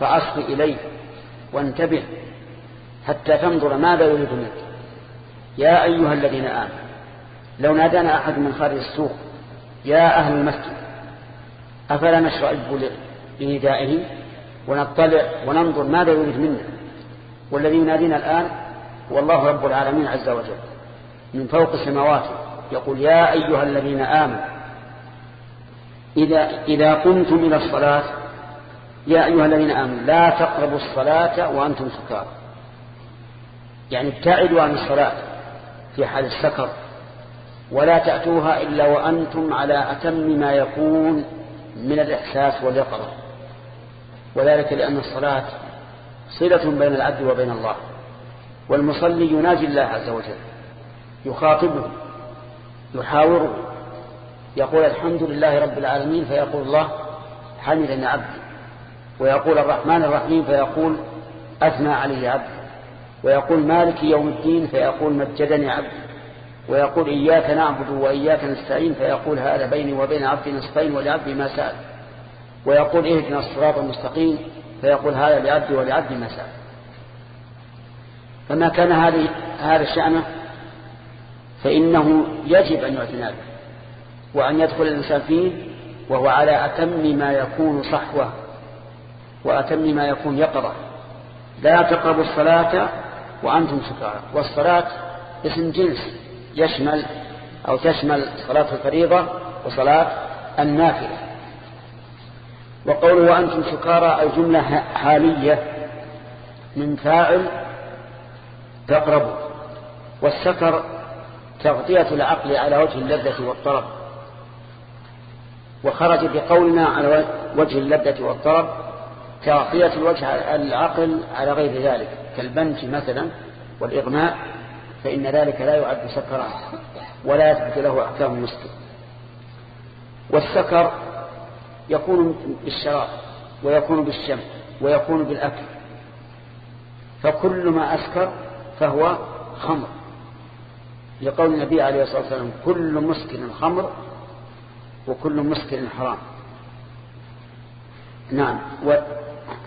فأصغ إليه وانتبه حتى تنظر ماذا يريد منك. يا أيها الذين آمنوا لو نادانا أحد من خارج السوق يا أهل المسجد أفلا نشرع لندائه ونطلع وننظر ماذا يريد منا؟ والذي ينادينا الآن هو الله رب العالمين عز وجل من فوق السماوات يقول يا أيها الذين آمنوا إذا, إذا قمتم إلى الصلاة يا أيها الذين آمنوا لا تقربوا الصلاة وأنتم سكارى. يعني ابتعدوا عن الصلاة في حال السكر ولا تأتوها إلا وأنتم على أتم ما يكون من الإحساس واليقظة. وذلك لأن الصلاة صلة بين العبد وبين الله والمصلي يناجي الله عز وجل يخاطبه يحاوره يقول الحمد لله رب العالمين فيقول الله حمدني عبدي ويقول الرحمن الرحيم فيقول أثنى علي عبدي ويقول مالك يوم الدين فيقول مجدني عبدي. ويقول إياك نعبد وإياك نستعين فيقول هذا بيني وبين عبدي نصفين ولعبدي ما سأل. ويقول اهدنا الصراط المستقيم فيقول هذا لعبدي ولعبدي ما سأل. فما كان هذه هذا الشأن؟ فإنه يجب أن يعتنى به وأن يدخل الإنسان فيه وهو على أتم ما يكون صحوة وأتم ما يكون يقظة. لا تقربوا الصلاة وأنتم سكارى. والصلاة اسم جنس. يشمل أو تشمل صلاة الفريضة وصلاة النافلة. وقوله وأنتم سكارى أي جملة حالية من فاعل تقربوا والسكر تغطية العقل على وجه اللذة والطرب وخرج بقولنا على وجه اللذة والطرب تغطية الوجه العقل على غير ذلك. كالبنج مثلا والإغماء فإن ذلك لا يعد سكرا ولا يثبت له أحكام المسكر والسكر يكون بالشراب ويكون بالشم ويكون بالأكل. فكل ما أسكر فهو خمر. لقول النبي عليه الصلاة والسلام كل مسكر خمر وكل مسكر حرام. نعم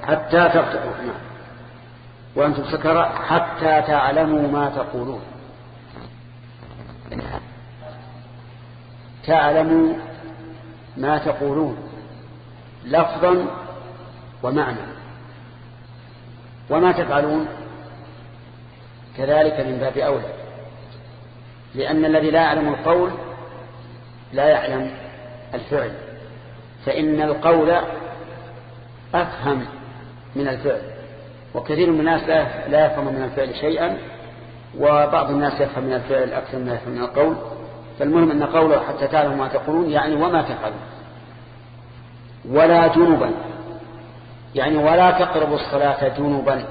حتى تغتقوا نعم. وأنتم سكرى حتى تعلموا ما تقولون. تعلموا ما تقولون. لفظا ومعنى. وما تفعلون؟ كذلك من باب أولى. لأن الذي لا يعلم القول لا يعلم الفعل. فإن القول أفهم من الفعل. وكثير من الناس لا يفهم من الفعل شيئا وبعض الناس يفهم من الفعل أكثر ما يفهم من القول. فالمهم أن قوله حتى تعلموا ما تقولون يعني وما تفعلون. ولا جنبا. يعني ولا تقربوا الصلاة جنبا.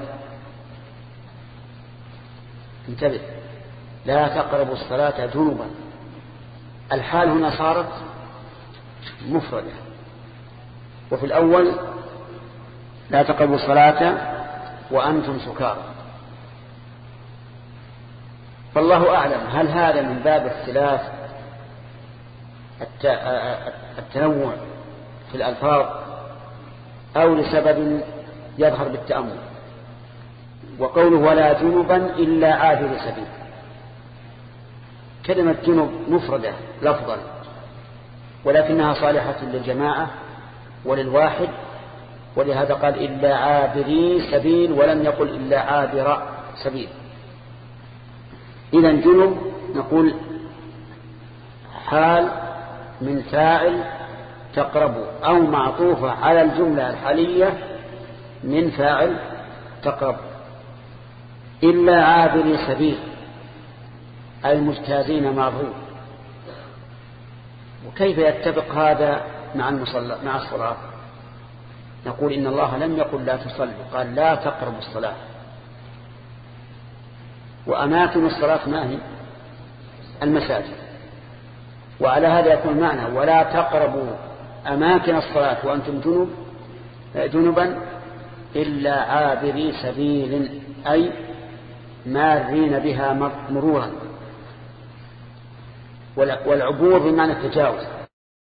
انتبه. لا تقربوا الصلاة جنبا. الحال هنا صارت مفردة. وفي الأول لا تقربوا الصلاة وأنتم سكارى. فالله أعلم هل هذا من باب اختلاف التنوع في الألفاظ أو لسبب يظهر بالتأمل. وقوله ولا جنبا إلا عابر سبيل. كلمة جنب مفردة لفظا ولكنها صالحة للجماعة وللواحد ولهذا قال إلا عابري سبيل ولم يقل إلا عابر سبيل. إذا جنب نقول حال من فاعل تقرب أو معطوفة على الجملة الحالية من فاعل تقرب. إلا عابري سبيل أي مجتازين مارون وكيف يتفق هذا مع المصلى مع الصلاة؟ نقول إن الله لم يقل لا تصلي قال لا تقربوا الصلاة. وأماكن الصلاة ما هي؟ المساجد. وعلى هذا يكون معنى ولا تقربوا أماكن الصلاة وأنتم جنوب جنبا إلا عابري سبيل أي مارين بها مرورا. والعبور بمعنى التجاوز.